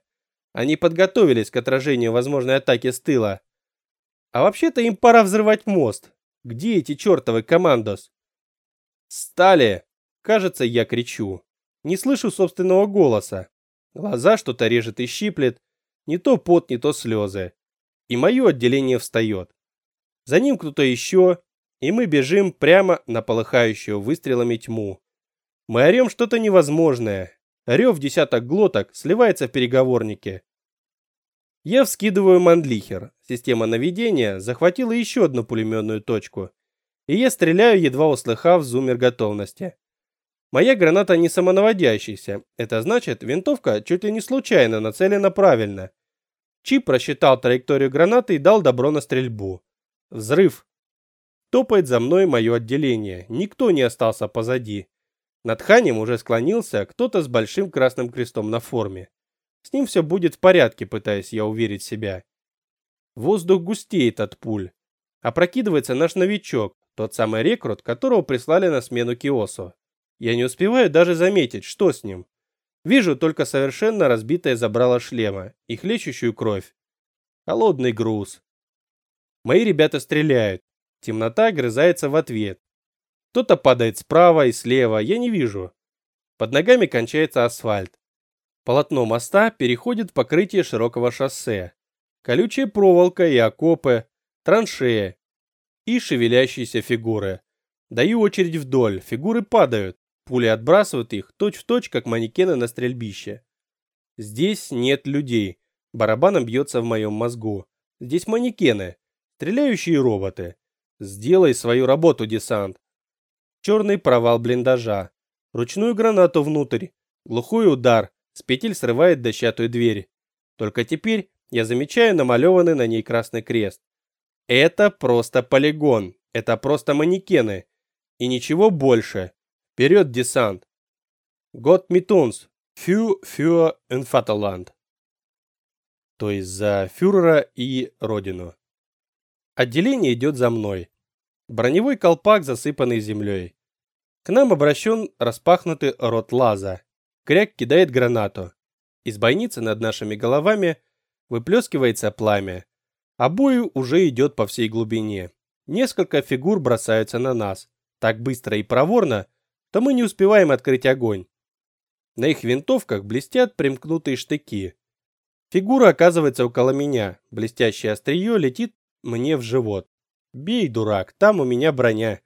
Они подготовились к отражению возможной атаки с тыла. А вообще-то им пора взрывать мост. Где эти чертовы командос? Стали! Кажется, я кричу. Не слышу собственного голоса. Глаза что-то режет и щиплет. Не то пот, не то слезы. И мое отделение встает. За ним кто-то еще, и мы бежим прямо на полыхающую выстрелами тьму. Мы орем что-то невозможное, Рев десяток глоток сливается в переговорнике. Я вскидываю мандлихер. Система наведения захватила еще одну пулеметную точку. И я стреляю, едва услыхав зуммер готовности. Моя граната не самонаводящаяся. Это значит, винтовка чуть ли не случайно нацелена правильно. Чип просчитал траекторию гранаты и дал добро на стрельбу. Взрыв. Топает за мной мое отделение. Никто не остался позади. Над Ханем уже склонился кто-то с большим красным крестом на форме. С ним все будет в порядке, пытаясь я уверить себя. Воздух густеет от пуль. Опрокидывается наш новичок, тот самый рекрут, которого прислали на смену Киосу. Я не успеваю даже заметить, что с ним. Вижу только совершенно разбитое забрало шлема и хлещущую кровь. Холодный груз. Мои ребята стреляют. Темнота грызается в ответ. Кто-то падает справа и слева, я не вижу. Под ногами кончается асфальт. Полотно моста переходит в покрытие широкого шоссе. Колючая проволока и окопы, траншеи и шевелящиеся фигуры. Даю очередь вдоль, фигуры падают. Пули отбрасывают их точь-в-точь, как манекены на стрельбище. Здесь нет людей. Барабаном бьется в моем мозгу. Здесь манекены. Стреляющие роботы. Сделай свою работу, десант. Черный провал блиндажа. Ручную гранату внутрь. Глухой удар. С петель срывает дощатую дверь. Только теперь я замечаю намалеванный на ней красный крест. Это просто полигон. Это просто манекены. И ничего больше. Вперед, десант. Год Митунс. Фю фюа Энфаталанд. То есть за фюрера и родину. Отделение идет за мной. Броневой колпак, засыпанный землей. К нам обращен распахнутый рот лаза. Кряк кидает гранату. Из бойницы над нашими головами выплескивается пламя. Бой уже идет по всей глубине. Несколько фигур бросаются на нас. Так быстро и проворно, что мы не успеваем открыть огонь. На их винтовках блестят примкнутые штыки. Фигура оказывается около меня. Блестящее острие летит мне в живот. Бей, дурак, там у меня броня.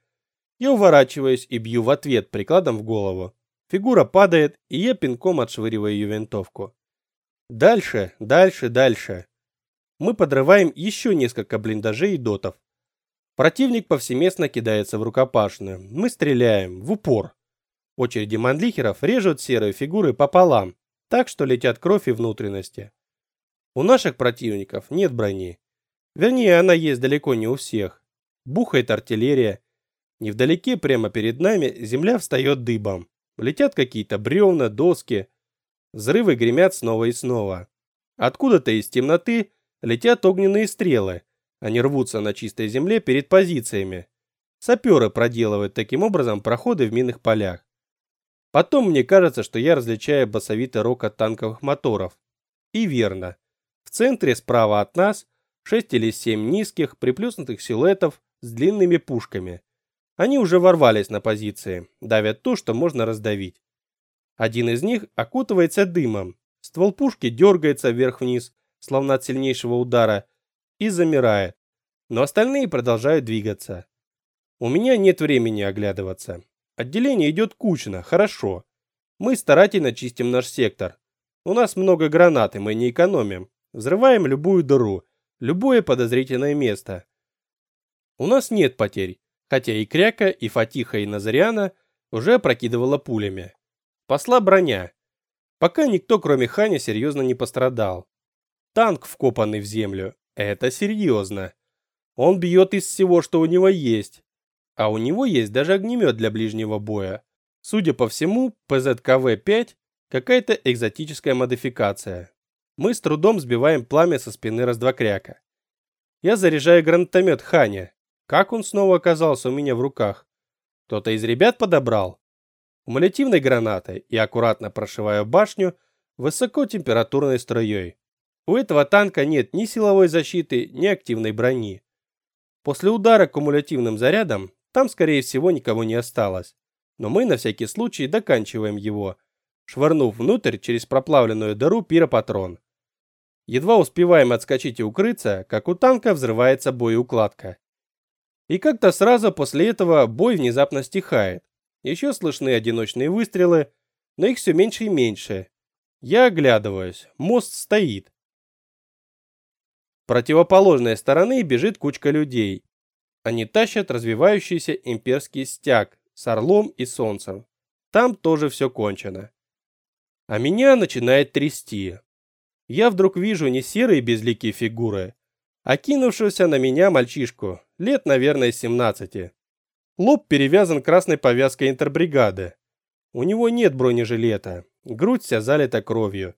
Я уворачиваюсь и бью в ответ прикладом в голову. Фигура падает, и я пинком отшвыриваю ее винтовку. Дальше, дальше, дальше. Мы подрываем еще несколько блиндажей и дотов. Противник повсеместно кидается в рукопашную. Мы стреляем в упор. Очереди манлихеров режут серые фигуры пополам, так что летят кровь и внутренности. У наших противников нет брони. Вернее, она есть далеко не у всех. Бухает артиллерия. Невдалеке, прямо перед нами, земля встает дыбом. Летят какие-то бревна, доски. Взрывы гремят снова и снова. Откуда-то из темноты летят огненные стрелы. Они рвутся на чистой земле перед позициями. Саперы проделывают таким образом проходы в минных полях. Потом мне кажется, что я различаю басовитый рокот танковых моторов. И верно. В центре справа от нас шесть или семь низких приплюснутых силуэтов с длинными пушками. Они уже ворвались на позиции, давят то, что можно раздавить. Один из них окутывается дымом. Ствол пушки дергается вверх-вниз, словно от сильнейшего удара, и замирает. Но остальные продолжают двигаться. У меня нет времени оглядываться. Отделение идет кучно, хорошо. Мы старательно чистим наш сектор. У нас много гранат, и мы не экономим. Взрываем любую дыру, любое подозрительное место. У нас нет потерь хотя и Кряка, и Фатиха, и Назариана уже опрокидывала пулями. Посла броня. Пока никто, кроме Ханя, серьезно не пострадал. Танк, вкопанный в землю. Это серьезно. Он бьет из всего, что у него есть. А у него есть даже огнемет для ближнего боя. Судя по всему, ПЗКВ-5 какая-то экзотическая модификация. Мы с трудом сбиваем пламя со спины раздвокряка. Я заряжаю гранатомет Ханя. Как он снова оказался у меня в руках? Кто-то из ребят подобрал? Кумулятивной гранатой и аккуратно прошиваю башню высокотемпературной струей. У этого танка нет ни силовой защиты, ни активной брони. После удара кумулятивным зарядом там, скорее всего, никого не осталось. Но мы на всякий случай доканчиваем его, швырнув внутрь через проплавленную дыру пиропатрон. Едва успеваем отскочить и укрыться, как у танка взрывается боеукладка. И как-то сразу после этого бой внезапно стихает. Еще слышны одиночные выстрелы, но их все меньше и меньше. Я оглядываюсь. Мост стоит. Противоположной стороны бежит кучка людей. Они тащат развивающийся имперский стяг с орлом и солнцем. Там тоже все кончено. А меня начинает трясти. Я вдруг вижу не серые безликие фигуры, а кинувшегося на меня мальчишку, лет, наверное, 17. Лоб перевязан красной повязкой интербригады. У него нет бронежилета, грудь вся залита кровью.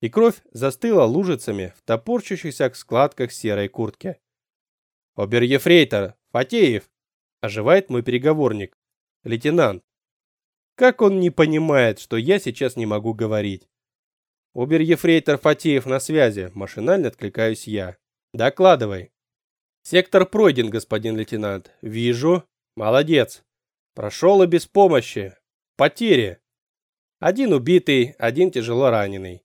и кровь застыла лужицами в топорчащихся складках серой куртки. «Обер-ефрейтор! Фатеев!» – оживает мой переговорник. «Лейтенант!» Как он не понимает, что я сейчас не могу говорить? Обер-ефрейтор Фатеев на связи, машинально откликаюсь я. Докладывай. Сектор пройден, господин лейтенант. Вижу. Молодец. Прошел и без помощи. Потери. Один убитый, один тяжело раненый.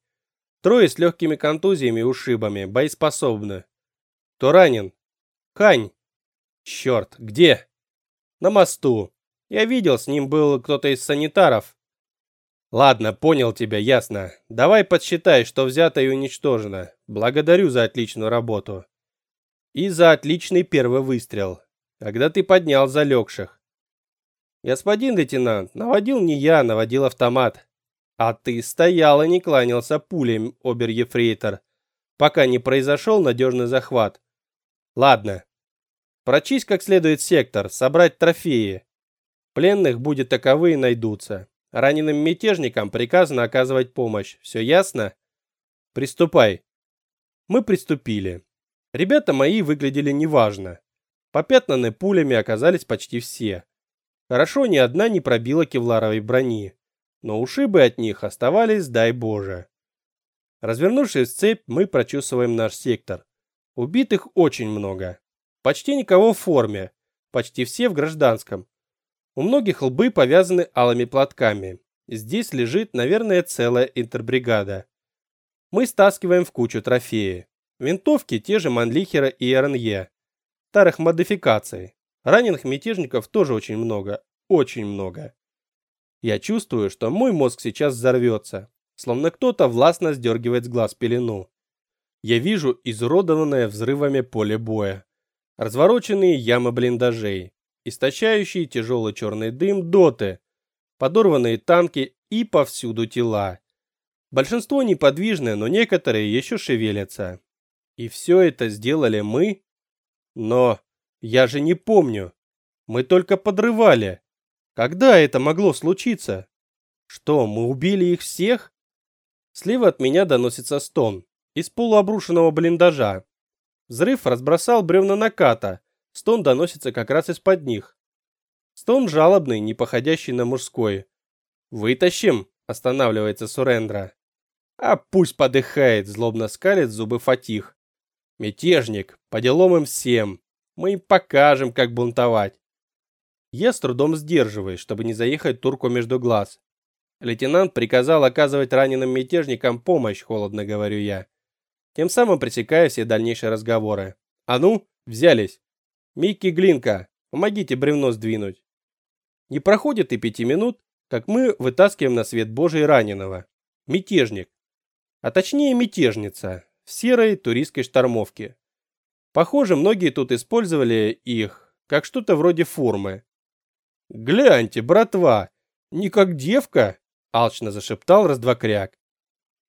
Трое с легкими контузиями и ушибами, боеспособны. Кто ранен? Хань. Черт, где? На мосту. Я видел, с ним был кто-то из санитаров. Ладно, понял тебя, ясно. Давай подсчитай, что взято и уничтожено. Благодарю за отличную работу. И за отличный первый выстрел, когда ты поднял залегших. Господин лейтенант, наводил не я, наводил автомат. А ты стоял и не кланялся пулем, обер-ефрейтор, пока не произошел надежный захват. Ладно. Прочесть как следует сектор, собрать трофеи. Пленных будет таковые найдутся. Раненым мятежникам приказано оказывать помощь. Все ясно? Приступай. Мы приступили. Ребята мои выглядели неважно. Попятнаны пулями оказались почти все. Хорошо, ни одна не пробила кевларовой брони, но ушибы от них оставались, дай боже. Развернувшись в цепь, мы прочесываем наш сектор. Убитых очень много. Почти никого в форме, почти все в гражданском. У многих лбы повязаны алыми платками. Здесь лежит, наверное, целая интербригада. Мы стаскиваем в кучу трофеи. Винтовки те же Манлихера и РНЕ. Старых модификаций. Раненых мятежников тоже очень много, очень много. Я чувствую, что мой мозг сейчас взорвется, словно кто-то властно сдергивает с глаз пелену. Я вижу изуродованное взрывами поле боя, развороченные ямы блиндажей, источающие тяжелый черный дым доты, подорванные танки и повсюду тела. Большинство неподвижны, но некоторые еще шевелятся. И все это сделали мы? Но я же не помню. Мы только подрывали. Когда это могло случиться? Что, мы убили их всех? Слева от меня доносится стон из полуобрушенного блиндажа. Взрыв разбросал бревна наката. Стон доносится как раз из-под них. Стон жалобный, не походящий на мужской. Вытащим, останавливается Сурендра. А пусть подыхает, злобно скалит зубы Фатих. Мятежник, по делам им всем. Мы им покажем, как бунтовать. Я с трудом сдерживаюсь, чтобы не заехать турку между глаз. Лейтенант приказал оказывать раненым мятежникам помощь, холодно говорю я. Тем самым пресекая все дальнейшие разговоры. А ну, взялись. Микки Глинка, помогите бревно сдвинуть. Не проходит и пяти минут, как мы вытаскиваем на свет Божий раненого. Мятежник. А точнее мятежница в серой туристской штормовке. Похоже, многие тут использовали их как что-то вроде формы. «Гляньте, братва, не как девка!» – алчно зашептал раздвокряк.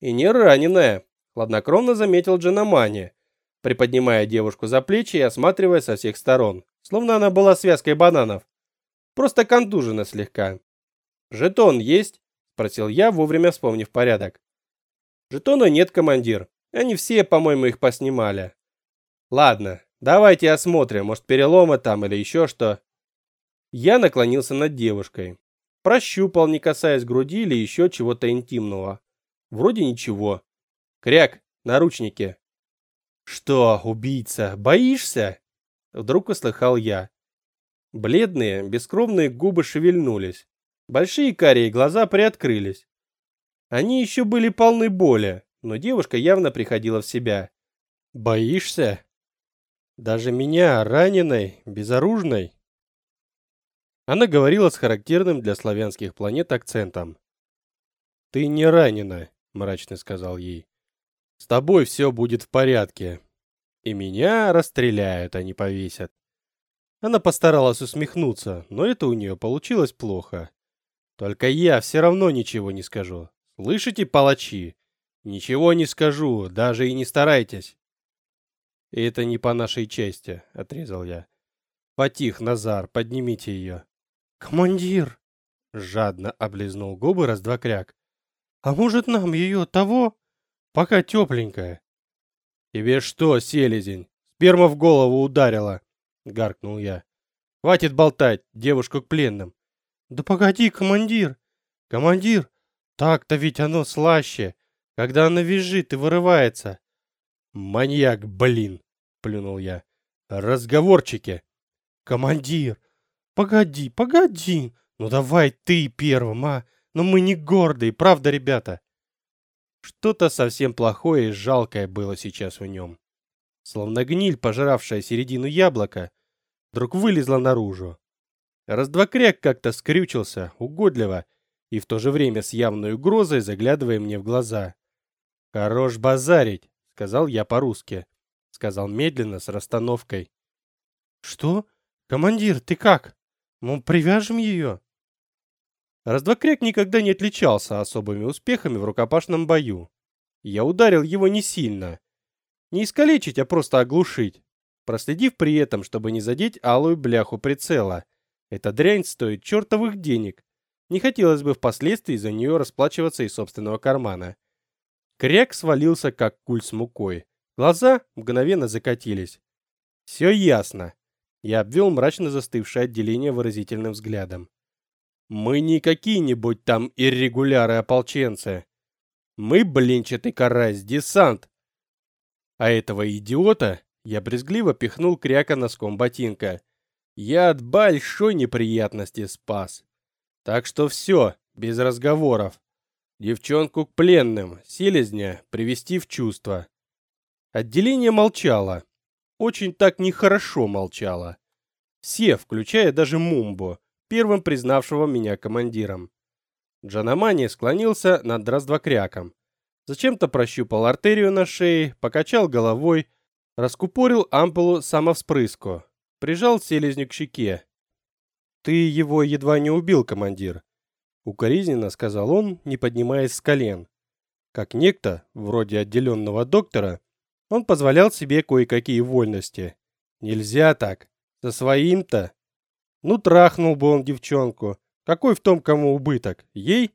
«И не раненая», – хладнокровно заметил Джанамани, приподнимая девушку за плечи и осматривая со всех сторон, словно она была связкой бананов. Просто контужена слегка. «Жетон есть?» – спросил я, вовремя вспомнив порядок. «Жетона нет, командир. Они все, по-моему, их поснимали. Ладно, давайте осмотрим, может переломы там или еще что. Я наклонился над девушкой. Прощупал, не касаясь груди или еще чего-то интимного. Вроде ничего. Кряк, наручники. Что, убийца, боишься? Вдруг услыхал я. Бледные, бескровные губы шевельнулись. Большие карие глаза приоткрылись. Они еще были полны боли, но девушка явно приходила в себя. Боишься? Даже меня, раненой, безоружной. Она говорила с характерным для славянских планет акцентом. Ты не ранена, мрачно сказал ей. С тобой все будет в порядке. И меня расстреляют, а не повесят. Она постаралась усмехнуться, но это у нее получилось плохо. Только я все равно ничего не скажу. Слышите, палачи? Ничего не скажу, даже и не старайтесь. И это не по нашей части, отрезал я. Потих, Назар, поднимите ее. Командир, жадно облизнул губы раздвокряк. А может нам ее того Пока тепленькая. Тебе что, селезень, сперма в голову ударила? Гаркнул я. Хватит болтать, девушку к пленным. Да погоди, командир. Командир, так-то ведь оно слаще, когда она визжит и вырывается. Маньяк, блин, плюнул я. Разговорчики. Командир, погоди, погоди. Ну давай ты первым, а? Но мы не гордые, правда, ребята? Что-то совсем плохое и жалкое было сейчас в нем. Словно гниль, пожиравшая середину яблока, вдруг вылезла наружу. Раздвокряк как-то скрючился, угодливо, и в то же время с явной угрозой заглядывая мне в глаза. «Хорош базарить», — сказал я по-русски. Сказал медленно, с расстановкой. «Что? Командир, ты как? Мы привяжем ее?» Раздвокряк никогда не отличался особыми успехами в рукопашном бою. Я ударил его не сильно. Не искалечить, а просто оглушить, проследив при этом, чтобы не задеть алую бляху прицела. Эта дрянь стоит чертовых денег. Не хотелось бы впоследствии за нее расплачиваться из собственного кармана. Кряк свалился, как куль с мукой. Глаза мгновенно закатились. Все ясно. Я обвел мрачно застывшее отделение выразительным взглядом. Мы не какие-нибудь там иррегуляры-ополченцы. Мы, блинчатый карась, десант. А этого идиота я брезгливо пихнул кряка носком ботинка. Я от большой неприятности спас. Так что все, без разговоров. Девчонку к пленным, селезня, привести в чувство. Отделение молчало. Очень так нехорошо молчало. Все, включая даже Мумбо, первым признавшего меня командиром. Джанамани склонился над раздвокряком. Зачем-то прощупал артерию на шее, покачал головой, раскупорил ампулу самовспрыску, прижал селезню к щеке. «Ты его едва не убил, командир», — укоризненно сказал он, не поднимаясь с колен. Как некто, вроде отделенного доктора, он позволял себе кое-какие вольности. Нельзя так. Со своим-то ну, трахнул бы он девчонку. Какой в том кому убыток? Ей?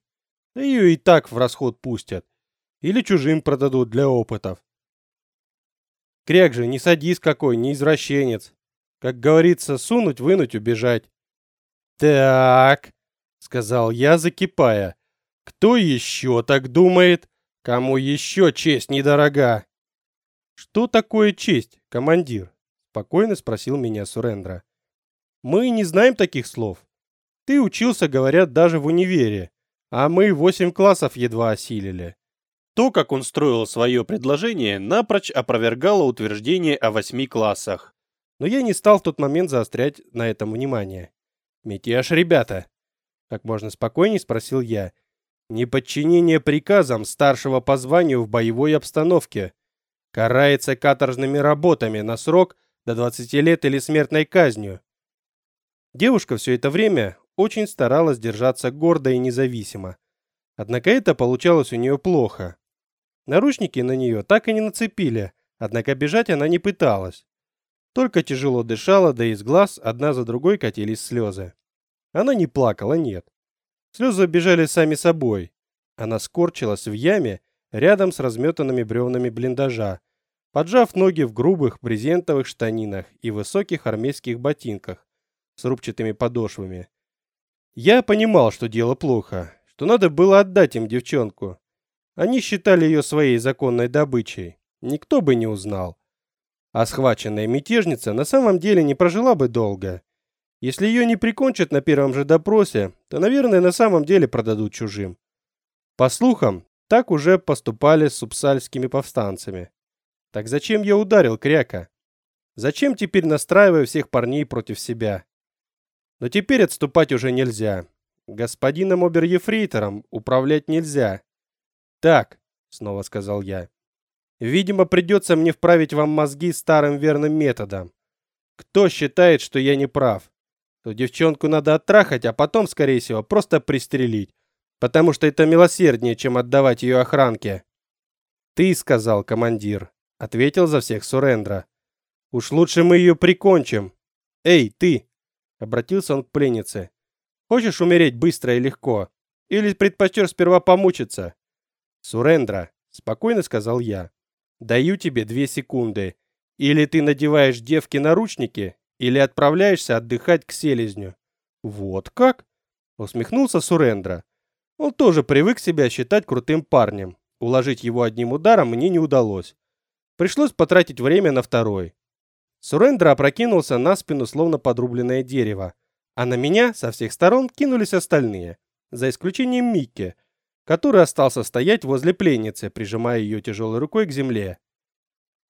Да ее и так в расход пустят. Или чужим продадут для опытов. Кряк же не садись какой, не извращенец. Как говорится, сунуть, вынуть, убежать. Так, сказал я, закипая. Кто еще так думает? Кому еще честь недорога? Что такое честь, командир? Спокойно спросил меня Сурендра. Мы не знаем таких слов. Ты учился, говорят, даже в универе, а мы восемь классов едва осилили. То, как он строил свое предложение, напрочь опровергало утверждение о восьми классах. Но я не стал в тот момент заострять на этом внимание. «Мятеж, ребята!» Как можно спокойнее спросил я. «Неподчинение приказам старшего по званию в боевой обстановке. Карается каторжными работами на срок до 20 лет или смертной казнью. Девушка все это время очень старалась держаться гордо и независимо. Однако это получалось у нее плохо. Наручники на нее так и не нацепили, однако бежать она не пыталась. Только тяжело дышала, да из глаз одна за другой катились слезы. Она не плакала, нет. Слезы бежали сами собой. Она скорчилась в яме рядом с разметанными бревнами блиндажа, поджав ноги в грубых брезентовых штанинах и высоких армейских ботинках, с рубчатыми подошвами. Я понимал, что дело плохо, что надо было отдать им девчонку. Они считали ее своей законной добычей. Никто бы не узнал. А схваченная мятежница на самом деле не прожила бы долго. Если ее не прикончат на первом же допросе, то, наверное, на самом деле продадут чужим. По слухам, так уже поступали с субсальскими повстанцами. Так зачем я ударил Кряка? Зачем теперь настраиваю всех парней против себя? Но теперь отступать уже нельзя. Господином обер-ефрейтором управлять нельзя. Так, снова сказал я. Видимо, придется мне вправить вам мозги старым верным методом. Кто считает, что я не прав? То девчонку надо оттрахать, а потом, скорее всего, просто пристрелить, потому что это милосерднее, чем отдавать ее охранке. Ты сказал, командир, ответил за всех Сурендра. Уж лучше мы ее прикончим. Эй, ты, Обратился он к пленнице. «Хочешь умереть быстро и легко? Или предпочтешь сперва помучиться?» «Сурендра», спокойно сказал я. Даю тебе две секунды. Или ты надеваешь девке наручники, или отправляешься отдыхать к селезню. Вот как? Усмехнулся Сурендра. Он тоже привык себя считать крутым парнем. Уложить его одним ударом мне не удалось. Пришлось потратить время на второй. Сурендра опрокинулся на спину, словно подрубленное дерево, а на меня со всех сторон кинулись остальные, за исключением Микки, который остался стоять возле пленницы, прижимая ее тяжелой рукой к земле.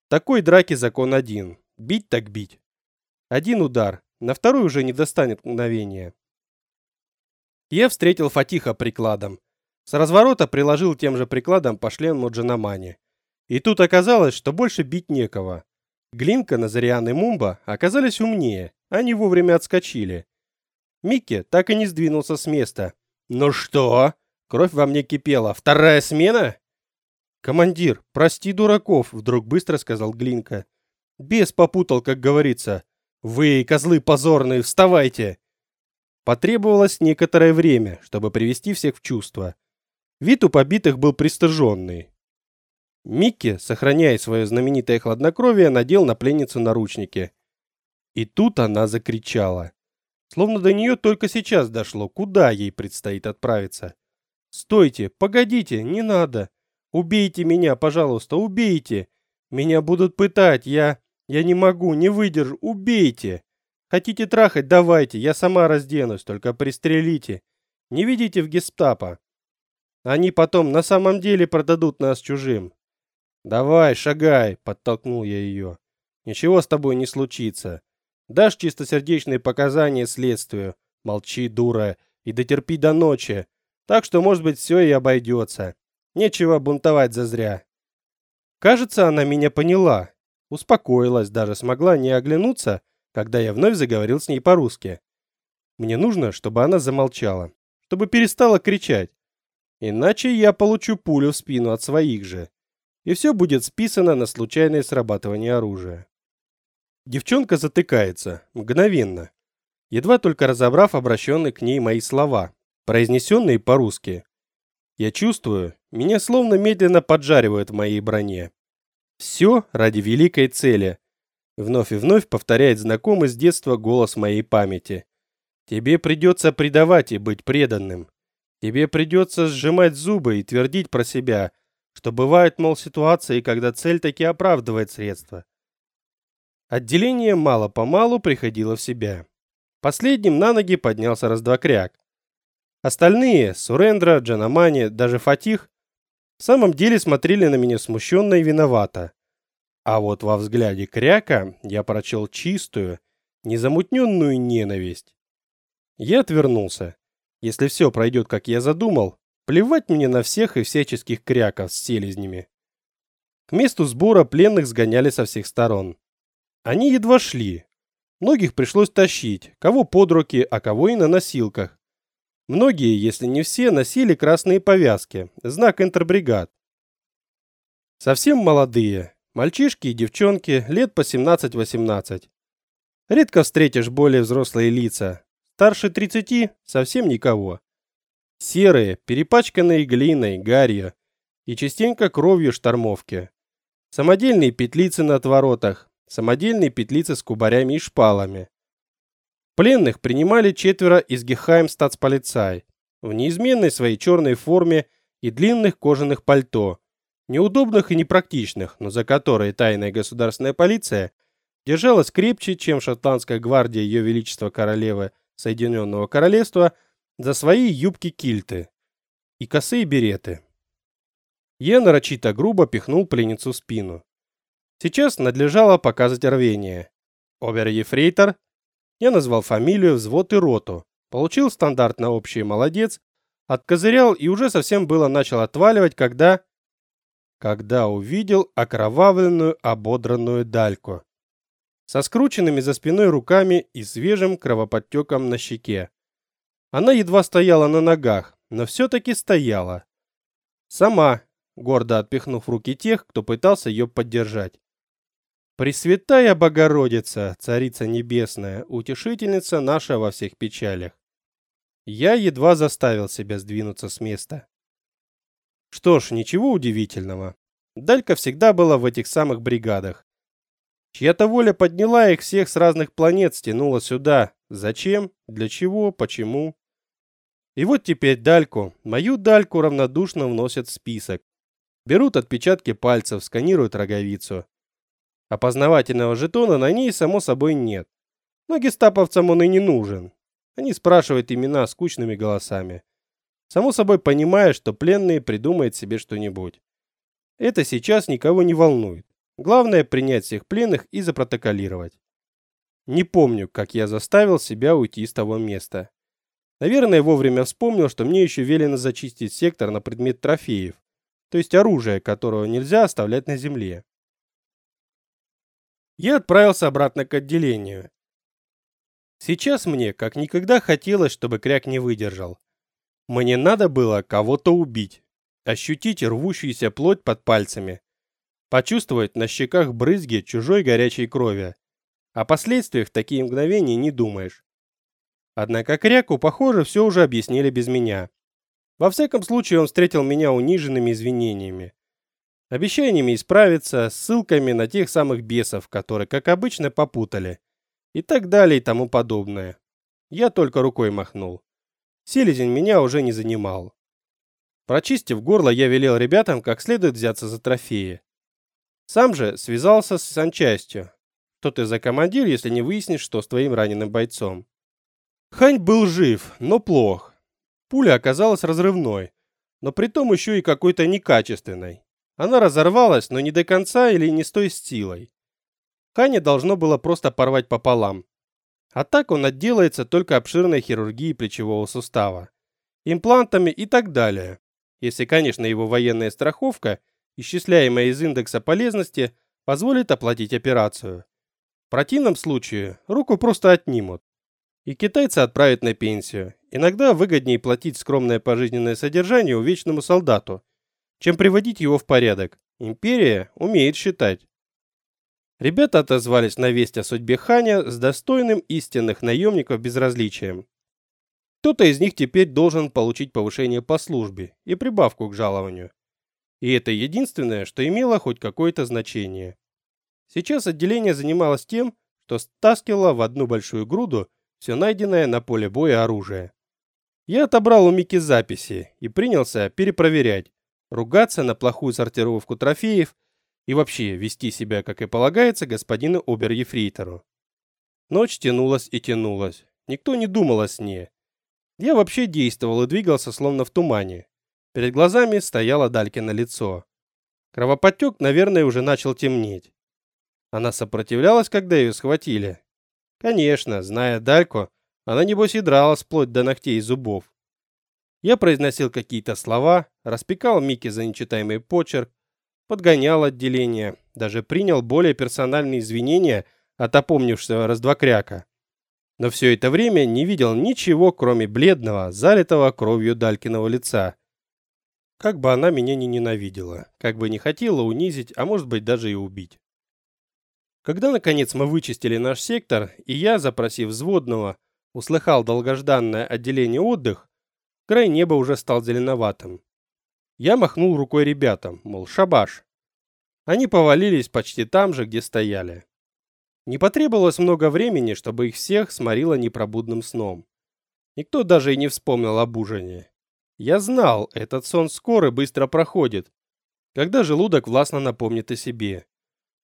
Такой драки закон один – бить так бить. Один удар, на второй уже не достанет мгновения. Я встретил Фатиха прикладом. С разворота приложил тем же прикладом по шлему Джанамани. И тут оказалось, что больше бить некого. Глинка, Назариан и Мумба оказались умнее, они вовремя отскочили. Микки так и не сдвинулся с места. «Ну что?» Кровь во мне кипела. «Вторая смена?» «Командир, прости дураков», — вдруг быстро сказал Глинка. «Бес попутал, как говорится. Вы, козлы позорные, вставайте!» Потребовалось некоторое время, чтобы привести всех в чувство. Вид у побитых был пристыженный. Микки, сохраняя свое знаменитое хладнокровие, надел на пленницу наручники. И тут она закричала. Словно до нее только сейчас дошло, куда ей предстоит отправиться. «Стойте! Погодите! Не надо! Убейте меня, пожалуйста, убейте! Меня будут пытать, я... Я не могу, не выдержу, убейте! Хотите трахать, давайте, я сама разденусь, только пристрелите. Не видите в гестапо? Они потом на самом деле продадут нас чужим. «Давай, шагай!» – подтолкнул я ее. «Ничего с тобой не случится. Дашь чистосердечные показания следствию. Молчи, дура, и дотерпи до ночи. Так что, может быть, все и обойдется. Нечего бунтовать зазря». Кажется, она меня поняла. Успокоилась, даже смогла не оглянуться, когда я вновь заговорил с ней по-русски. Мне нужно, чтобы она замолчала, чтобы перестала кричать. Иначе я получу пулю в спину от своих же и все будет списано на случайное срабатывание оружия. Девчонка затыкается, мгновенно, едва только разобрав обращенные к ней мои слова, произнесенные по-русски. Я чувствую, меня словно медленно поджаривают в моей броне. Все ради великой цели. Вновь и вновь повторяет знакомый с детства голос моей памяти. Тебе придется предавать и быть преданным. Тебе придется сжимать зубы и твердить про себя, что бывают, мол, ситуации, когда цель таки оправдывает средства. Отделение мало-помалу приходило в себя. Последним на ноги поднялся раздвокряк. Остальные, Сурендра, Джанамани, даже Фатих, в самом деле смотрели на меня смущенно и виновато. А вот во взгляде Кряка я прочел чистую, незамутненную ненависть. Я отвернулся. Если все пройдет, как я задумал, Плевать мне на всех и всяческих кряков с селезнями. К месту сбора пленных сгоняли со всех сторон. Они едва шли. Многих пришлось тащить, кого под руки, а кого и на носилках. Многие, если не все, носили красные повязки, знак интербригад. Совсем молодые, мальчишки и девчонки, лет по 17-18. Редко встретишь более взрослые лица. Старше 30 совсем никого серые, перепачканные глиной, гарью и частенько кровью штормовки. Самодельные петлицы на отворотах, самодельные петлицы с кубарями и шпалами. Пленных принимали четверо из Гехаймстатсполицай в неизменной своей черной форме и длинных кожаных пальто, неудобных и непрактичных, но за которые тайная государственная полиция держалась крепче, чем шотландская гвардия Ее Величества Королевы Соединенного Королевства – за свои юбки-кильты и косые береты. Я нарочито грубо пихнул пленницу в спину. Сейчас надлежало показать рвение. Обер-ефрейтор. Я назвал фамилию, взвод и роту. Получил стандарт на общий молодец, откозырял и уже совсем было начал отваливать, когда... Когда увидел окровавленную ободранную дальку. Со скрученными за спиной руками и свежим кровоподтеком на щеке. Она едва стояла на ногах, но все-таки стояла. Сама, гордо отпихнув руки тех, кто пытался ее поддержать. Пресвятая Богородица, Царица Небесная, утешительница наша во всех печалях. Я едва заставил себя сдвинуться с места. Что ж, ничего удивительного. Далька всегда была в этих самых бригадах. Чья-то воля подняла их всех с разных планет, стянула сюда. Зачем? Для чего? Почему? И вот теперь Дальку, мою Дальку равнодушно вносят в список. Берут отпечатки пальцев, сканируют роговицу. Опознавательного жетона на ней, само собой, нет. Но гестаповцам он и не нужен. Они спрашивают имена скучными голосами. Само собой понимая, что пленные придумают себе что-нибудь. Это сейчас никого не волнует. Главное принять всех пленных и запротоколировать. Не помню, как я заставил себя уйти с того места. Наверное, вовремя вспомнил, что мне еще велено зачистить сектор на предмет трофеев, то есть оружия, которого нельзя оставлять на земле. Я отправился обратно к отделению. Сейчас мне как никогда хотелось, чтобы кряк не выдержал. Мне надо было кого-то убить, ощутить рвущуюся плоть под пальцами, почувствовать на щеках брызги чужой горячей крови. О последствиях в такие мгновения не думаешь. Однако Кряку, похоже, все уже объяснили без меня. Во всяком случае, он встретил меня униженными извинениями. Обещаниями исправиться, ссылками на тех самых бесов, которые, как обычно, попутали. И так далее и тому подобное. Я только рукой махнул. Селезень меня уже не занимал. Прочистив горло, я велел ребятам как следует взяться за трофеи. Сам же связался с санчастью. Кто ты за командир, если не выяснишь, что с твоим раненым бойцом? Хань был жив, но плох. Пуля оказалась разрывной, но при том еще и какой-то некачественной. Она разорвалась, но не до конца или не с той силой. Ханя должно было просто порвать пополам. А так он отделается только обширной хирургией плечевого сустава, имплантами и так далее. Если, конечно, его военная страховка – исчисляемая из индекса полезности, позволит оплатить операцию. В противном случае руку просто отнимут. И китайцы отправят на пенсию. Иногда выгоднее платить скромное пожизненное содержание увечному солдату, чем приводить его в порядок. Империя умеет считать. Ребята отозвались на весть о судьбе Ханя с достойным истинных наемников безразличием. Кто-то из них теперь должен получить повышение по службе и прибавку к жалованию. И это единственное, что имело хоть какое-то значение. Сейчас отделение занималось тем, что стаскивало в одну большую груду все найденное на поле боя оружие. Я отобрал у Мики записи и принялся перепроверять, ругаться на плохую сортировку трофеев и вообще вести себя, как и полагается, господину обер-ефрейтору. Ночь тянулась и тянулась. Никто не думал о сне. Я вообще действовал и двигался словно в тумане. Перед глазами стояло Далькино лицо. Кровоподтек, наверное, уже начал темнеть. Она сопротивлялась, когда ее схватили. Конечно, зная Дальку, она небось и дралась вплоть до ногтей и зубов. Я произносил какие-то слова, распекал Микки за нечитаемый почерк, подгонял отделение, даже принял более персональные извинения от опомнившего раздвокряка. Но все это время не видел ничего, кроме бледного, залитого кровью Далькиного лица. Как бы она меня не ненавидела, как бы не хотела унизить, а может быть даже и убить. Когда наконец мы вычистили наш сектор, и я, запросив взводного, услыхал долгожданное отделение отдых, край неба уже стал зеленоватым. Я махнул рукой ребятам, мол, шабаш. Они повалились почти там же, где стояли. Не потребовалось много времени, чтобы их всех сморило непробудным сном. Никто даже и не вспомнил об ужине. Я знал, этот сон скоро и быстро проходит, когда желудок властно напомнит о себе.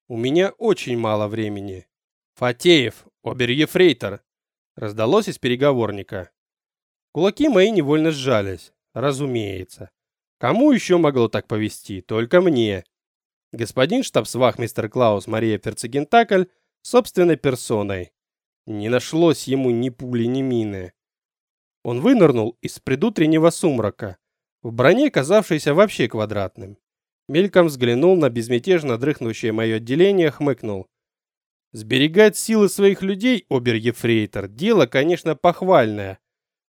У меня очень мало времени. Фатеев, обер-ефрейтор, раздалось из переговорника. Кулаки мои невольно сжались, разумеется. Кому еще могло так повести? Только мне. Господин штабс-вахмистер Клаус Мария Перцегентакль собственной персоной. Не нашлось ему ни пули, ни мины. Он вынырнул из предутреннего сумрака, в броне, казавшейся вообще квадратным. Мельком взглянул на безмятежно дрыхнущее мое отделение, хмыкнул. Сберегать силы своих людей, обер-ефрейтор, дело, конечно, похвальное.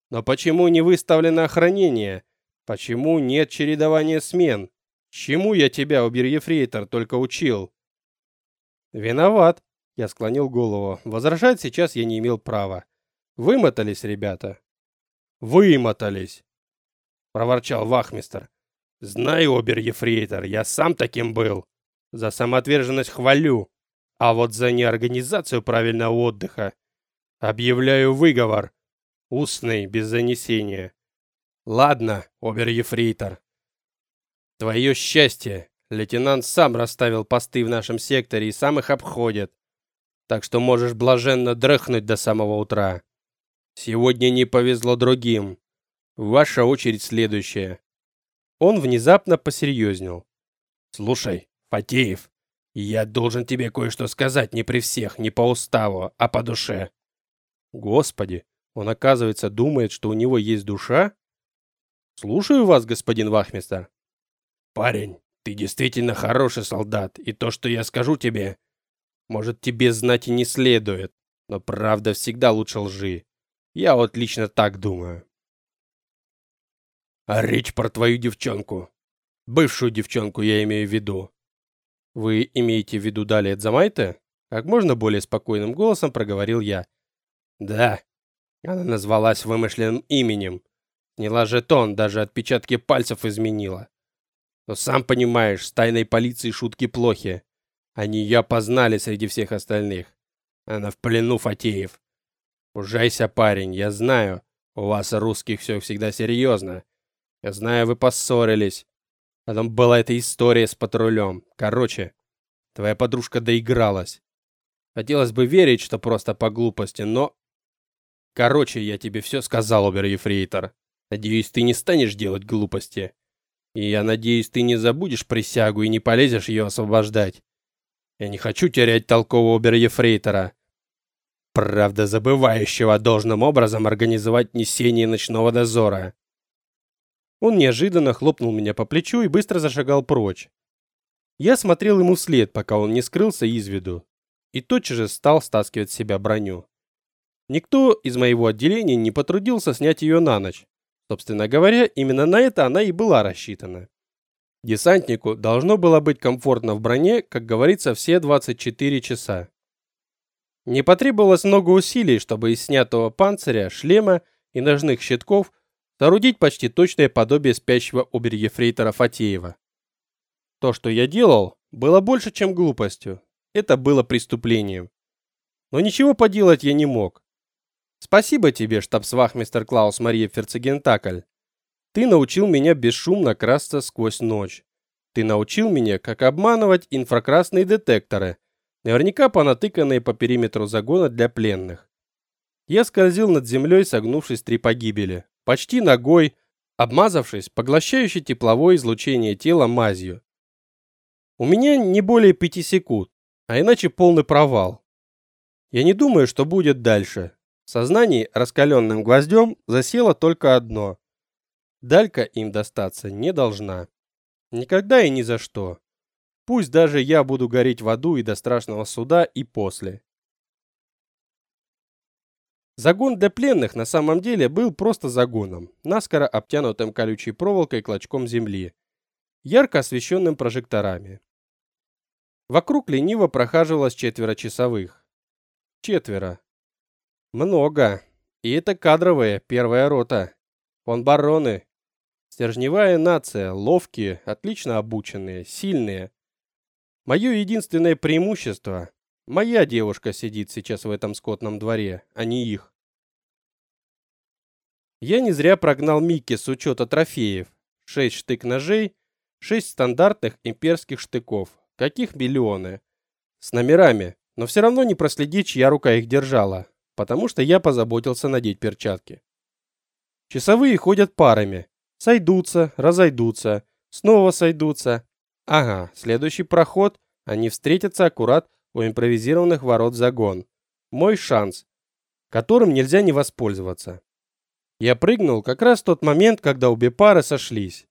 Но почему не выставлено охранение? Почему нет чередования смен? Чему я тебя, обер-ефрейтор, только учил? Виноват, я склонил голову. Возражать сейчас я не имел права. Вымотались ребята. Вымотались, проворчал вахмистр. Знаю, обер-ефрейтор, я сам таким был. За самоотверженность хвалю. А вот за неорганизацию правильного отдыха объявляю выговор. Устный, без занесения. Ладно, обер-ефрейтор. Твое счастье. Лейтенант сам расставил посты в нашем секторе и сам их обходит. Так что можешь блаженно дрыхнуть до самого утра. Сегодня не повезло другим. Ваша очередь следующая. Он внезапно посерьезнел. Слушай, Фатеев, я должен тебе кое-что сказать не при всех, не по уставу, а по душе. Господи, он, оказывается, думает, что у него есть душа? Слушаю вас, господин Вахмистер. Парень, ты действительно хороший солдат, и то, что я скажу тебе, может, тебе знать и не следует, но правда всегда лучше лжи. Я вот лично так думаю. А речь про твою девчонку. Бывшую девчонку я имею в виду. Вы имеете в виду далее Дзамайте? Как можно более спокойным голосом проговорил я. Да. Она назвалась вымышленным именем. Сняла жетон, даже отпечатки пальцев изменила. Но сам понимаешь, с тайной полицией шутки плохи. Они ее познали среди всех остальных. Она в плену Фатеев. Ужайся, парень, я знаю. У вас, русских, все всегда серьезно. Я знаю, вы поссорились. Потом была эта история с патрулем. Короче, твоя подружка доигралась. Хотелось бы верить, что просто по глупости, но... Короче, я тебе все сказал, обер-ефрейтор. Надеюсь, ты не станешь делать глупости. И я надеюсь, ты не забудешь присягу и не полезешь ее освобождать. Я не хочу терять толкового обер-ефрейтора правда забывающего должным образом организовать несение ночного дозора. Он неожиданно хлопнул меня по плечу и быстро зашагал прочь. Я смотрел ему вслед, пока он не скрылся из виду, и тотчас же стал стаскивать с себя броню. Никто из моего отделения не потрудился снять ее на ночь. Собственно говоря, именно на это она и была рассчитана. Десантнику должно было быть комфортно в броне, как говорится, все 24 часа. Не потребовалось много усилий, чтобы из снятого панциря, шлема и ножных щитков соорудить почти точное подобие спящего обер-ефрейтора Фатеева. То, что я делал, было больше, чем глупостью. Это было преступлением. Но ничего поделать я не мог. Спасибо тебе, штабсвахмистер Клаус Мария Ферцегентакль. Ты научил меня бесшумно красться сквозь ночь. Ты научил меня, как обманывать инфракрасные детекторы – наверняка понатыканные по периметру загона для пленных. Я скользил над землей, согнувшись три погибели, почти ногой, обмазавшись поглощающей тепловое излучение тела мазью. У меня не более пяти секунд, а иначе полный провал. Я не думаю, что будет дальше. В сознании раскаленным гвоздем засело только одно. Далька им достаться не должна. Никогда и ни за что. Пусть даже я буду гореть в аду и до страшного суда, и после. Загон для пленных на самом деле был просто загоном, наскоро обтянутым колючей проволокой клочком земли, ярко освещенным прожекторами. Вокруг лениво прохаживалось четверо часовых. Четверо. Много. И это кадровая первая рота. Он бароны. Стержневая нация, ловкие, отлично обученные, сильные. Мое единственное преимущество – моя девушка сидит сейчас в этом скотном дворе, а не их. Я не зря прогнал Микки с учета трофеев. Шесть штык-ножей, шесть стандартных имперских штыков, каких миллионы. С номерами, но все равно не проследить, чья рука их держала, потому что я позаботился надеть перчатки. Часовые ходят парами. Сойдутся, разойдутся, снова сойдутся, Ага, следующий проход, они встретятся аккурат у импровизированных ворот загон. Мой шанс, которым нельзя не воспользоваться. Я прыгнул как раз в тот момент, когда обе пары сошлись.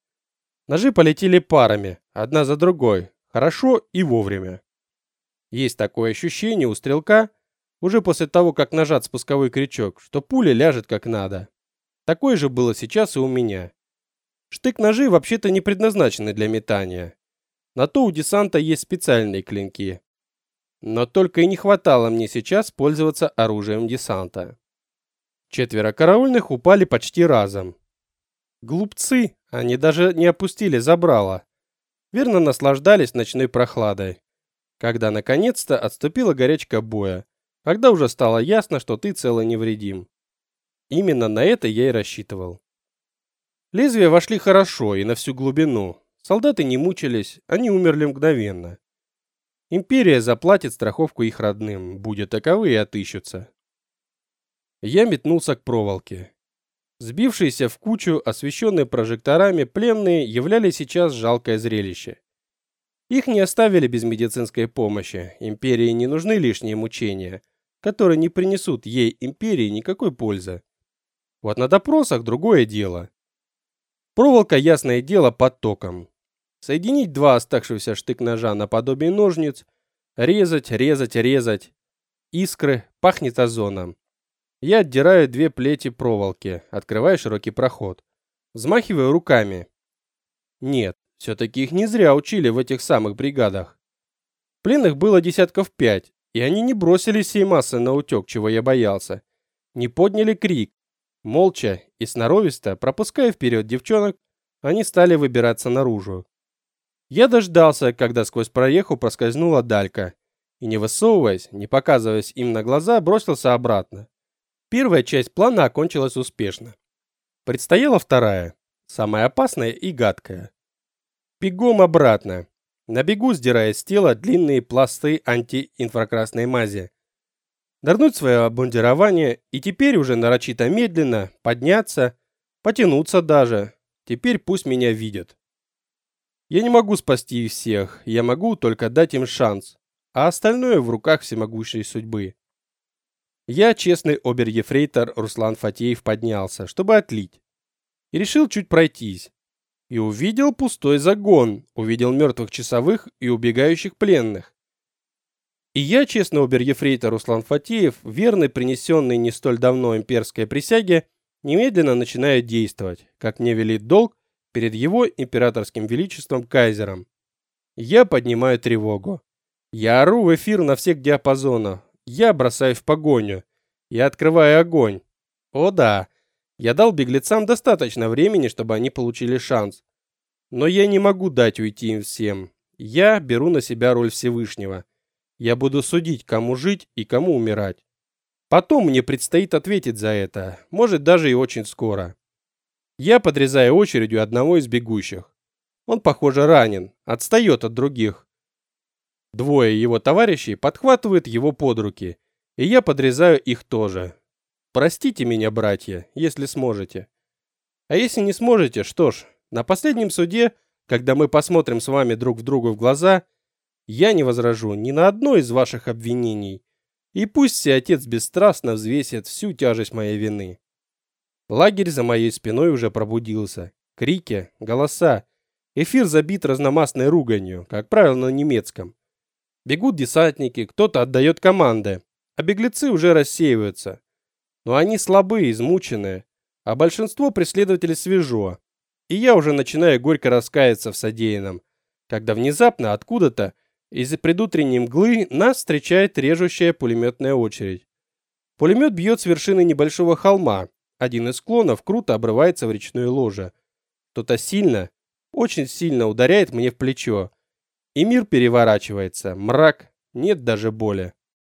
Ножи полетели парами, одна за другой, хорошо и вовремя. Есть такое ощущение у стрелка, уже после того, как нажат спусковой крючок, что пуля ляжет как надо. Такое же было сейчас и у меня. Штык-ножи вообще-то не предназначены для метания. На то у десанта есть специальные клинки. Но только и не хватало мне сейчас пользоваться оружием десанта. Четверо караульных упали почти разом. Глупцы, они даже не опустили забрало. Верно наслаждались ночной прохладой. Когда наконец-то отступила горячка боя, когда уже стало ясно, что ты цел и невредим. Именно на это я и рассчитывал. Лезвия вошли хорошо и на всю глубину. Солдаты не мучились, они умерли мгновенно. Империя заплатит страховку их родным, будет таковые отыщутся. Я метнулся к проволоке. Сбившиеся в кучу, освещенные прожекторами, пленные являли сейчас жалкое зрелище. Их не оставили без медицинской помощи. Империи не нужны лишние мучения, которые не принесут ей империи никакой пользы. Вот на допросах другое дело. Проволока, ясное дело, под током. Соединить два оставшихся штык-ножа наподобие ножниц, резать, резать, резать. Искры, пахнет озоном. Я отдираю две плети проволоки, открываю широкий проход. Взмахиваю руками. Нет, все-таки их не зря учили в этих самых бригадах. Пленных было десятков пять, и они не бросились всей массой на утек, чего я боялся. Не подняли крик, Молча и сноровисто, пропуская вперед девчонок, они стали выбираться наружу. Я дождался, когда сквозь проеху проскользнула Далька, и не высовываясь, не показываясь им на глаза, бросился обратно. Первая часть плана окончилась успешно. Предстояла вторая, самая опасная и гадкая. Бегом обратно. На бегу сдирая с тела длинные пласты антиинфракрасной мази, нырнуть свое обмундирование и теперь уже нарочито медленно подняться, потянуться даже. Теперь пусть меня видят. Я не могу спасти их всех, я могу только дать им шанс, а остальное в руках всемогущей судьбы. Я, честный обер-ефрейтор Руслан Фатеев, поднялся, чтобы отлить. И решил чуть пройтись. И увидел пустой загон, увидел мертвых часовых и убегающих пленных. И я, честно обер-ефрейтор Руслан Фатеев, верный принесенный не столь давно имперской присяге, немедленно начинаю действовать, как мне велит долг перед его императорским величеством кайзером. Я поднимаю тревогу. Я ору в эфир на всех диапазонах. Я бросаю в погоню. Я открываю огонь. О да, я дал беглецам достаточно времени, чтобы они получили шанс. Но я не могу дать уйти им всем. Я беру на себя роль Всевышнего. Я буду судить, кому жить и кому умирать. Потом мне предстоит ответить за это, может даже и очень скоро. Я подрезаю очередью одного из бегущих. Он, похоже, ранен, отстает от других. Двое его товарищей подхватывают его под руки, и я подрезаю их тоже. Простите меня, братья, если сможете. А если не сможете, что ж, на последнем суде, когда мы посмотрим с вами друг в другу в глаза, я не возражу ни на одно из ваших обвинений, и пусть все отец бесстрастно взвесит всю тяжесть моей вины. Лагерь за моей спиной уже пробудился. Крики, голоса. Эфир забит разномастной руганью, как правило, на немецком. Бегут десантники, кто-то отдает команды, а беглецы уже рассеиваются. Но они слабые, измученные, а большинство преследователей свежо. И я уже начинаю горько раскаяться в содеянном, когда внезапно откуда-то из-за предутренней мглы нас встречает режущая пулеметная очередь. Пулемет бьет с вершины небольшого холма. Один из склонов круто обрывается в речное ложе. Кто-то сильно, очень сильно ударяет мне в плечо. И мир переворачивается. Мрак, нет даже боли.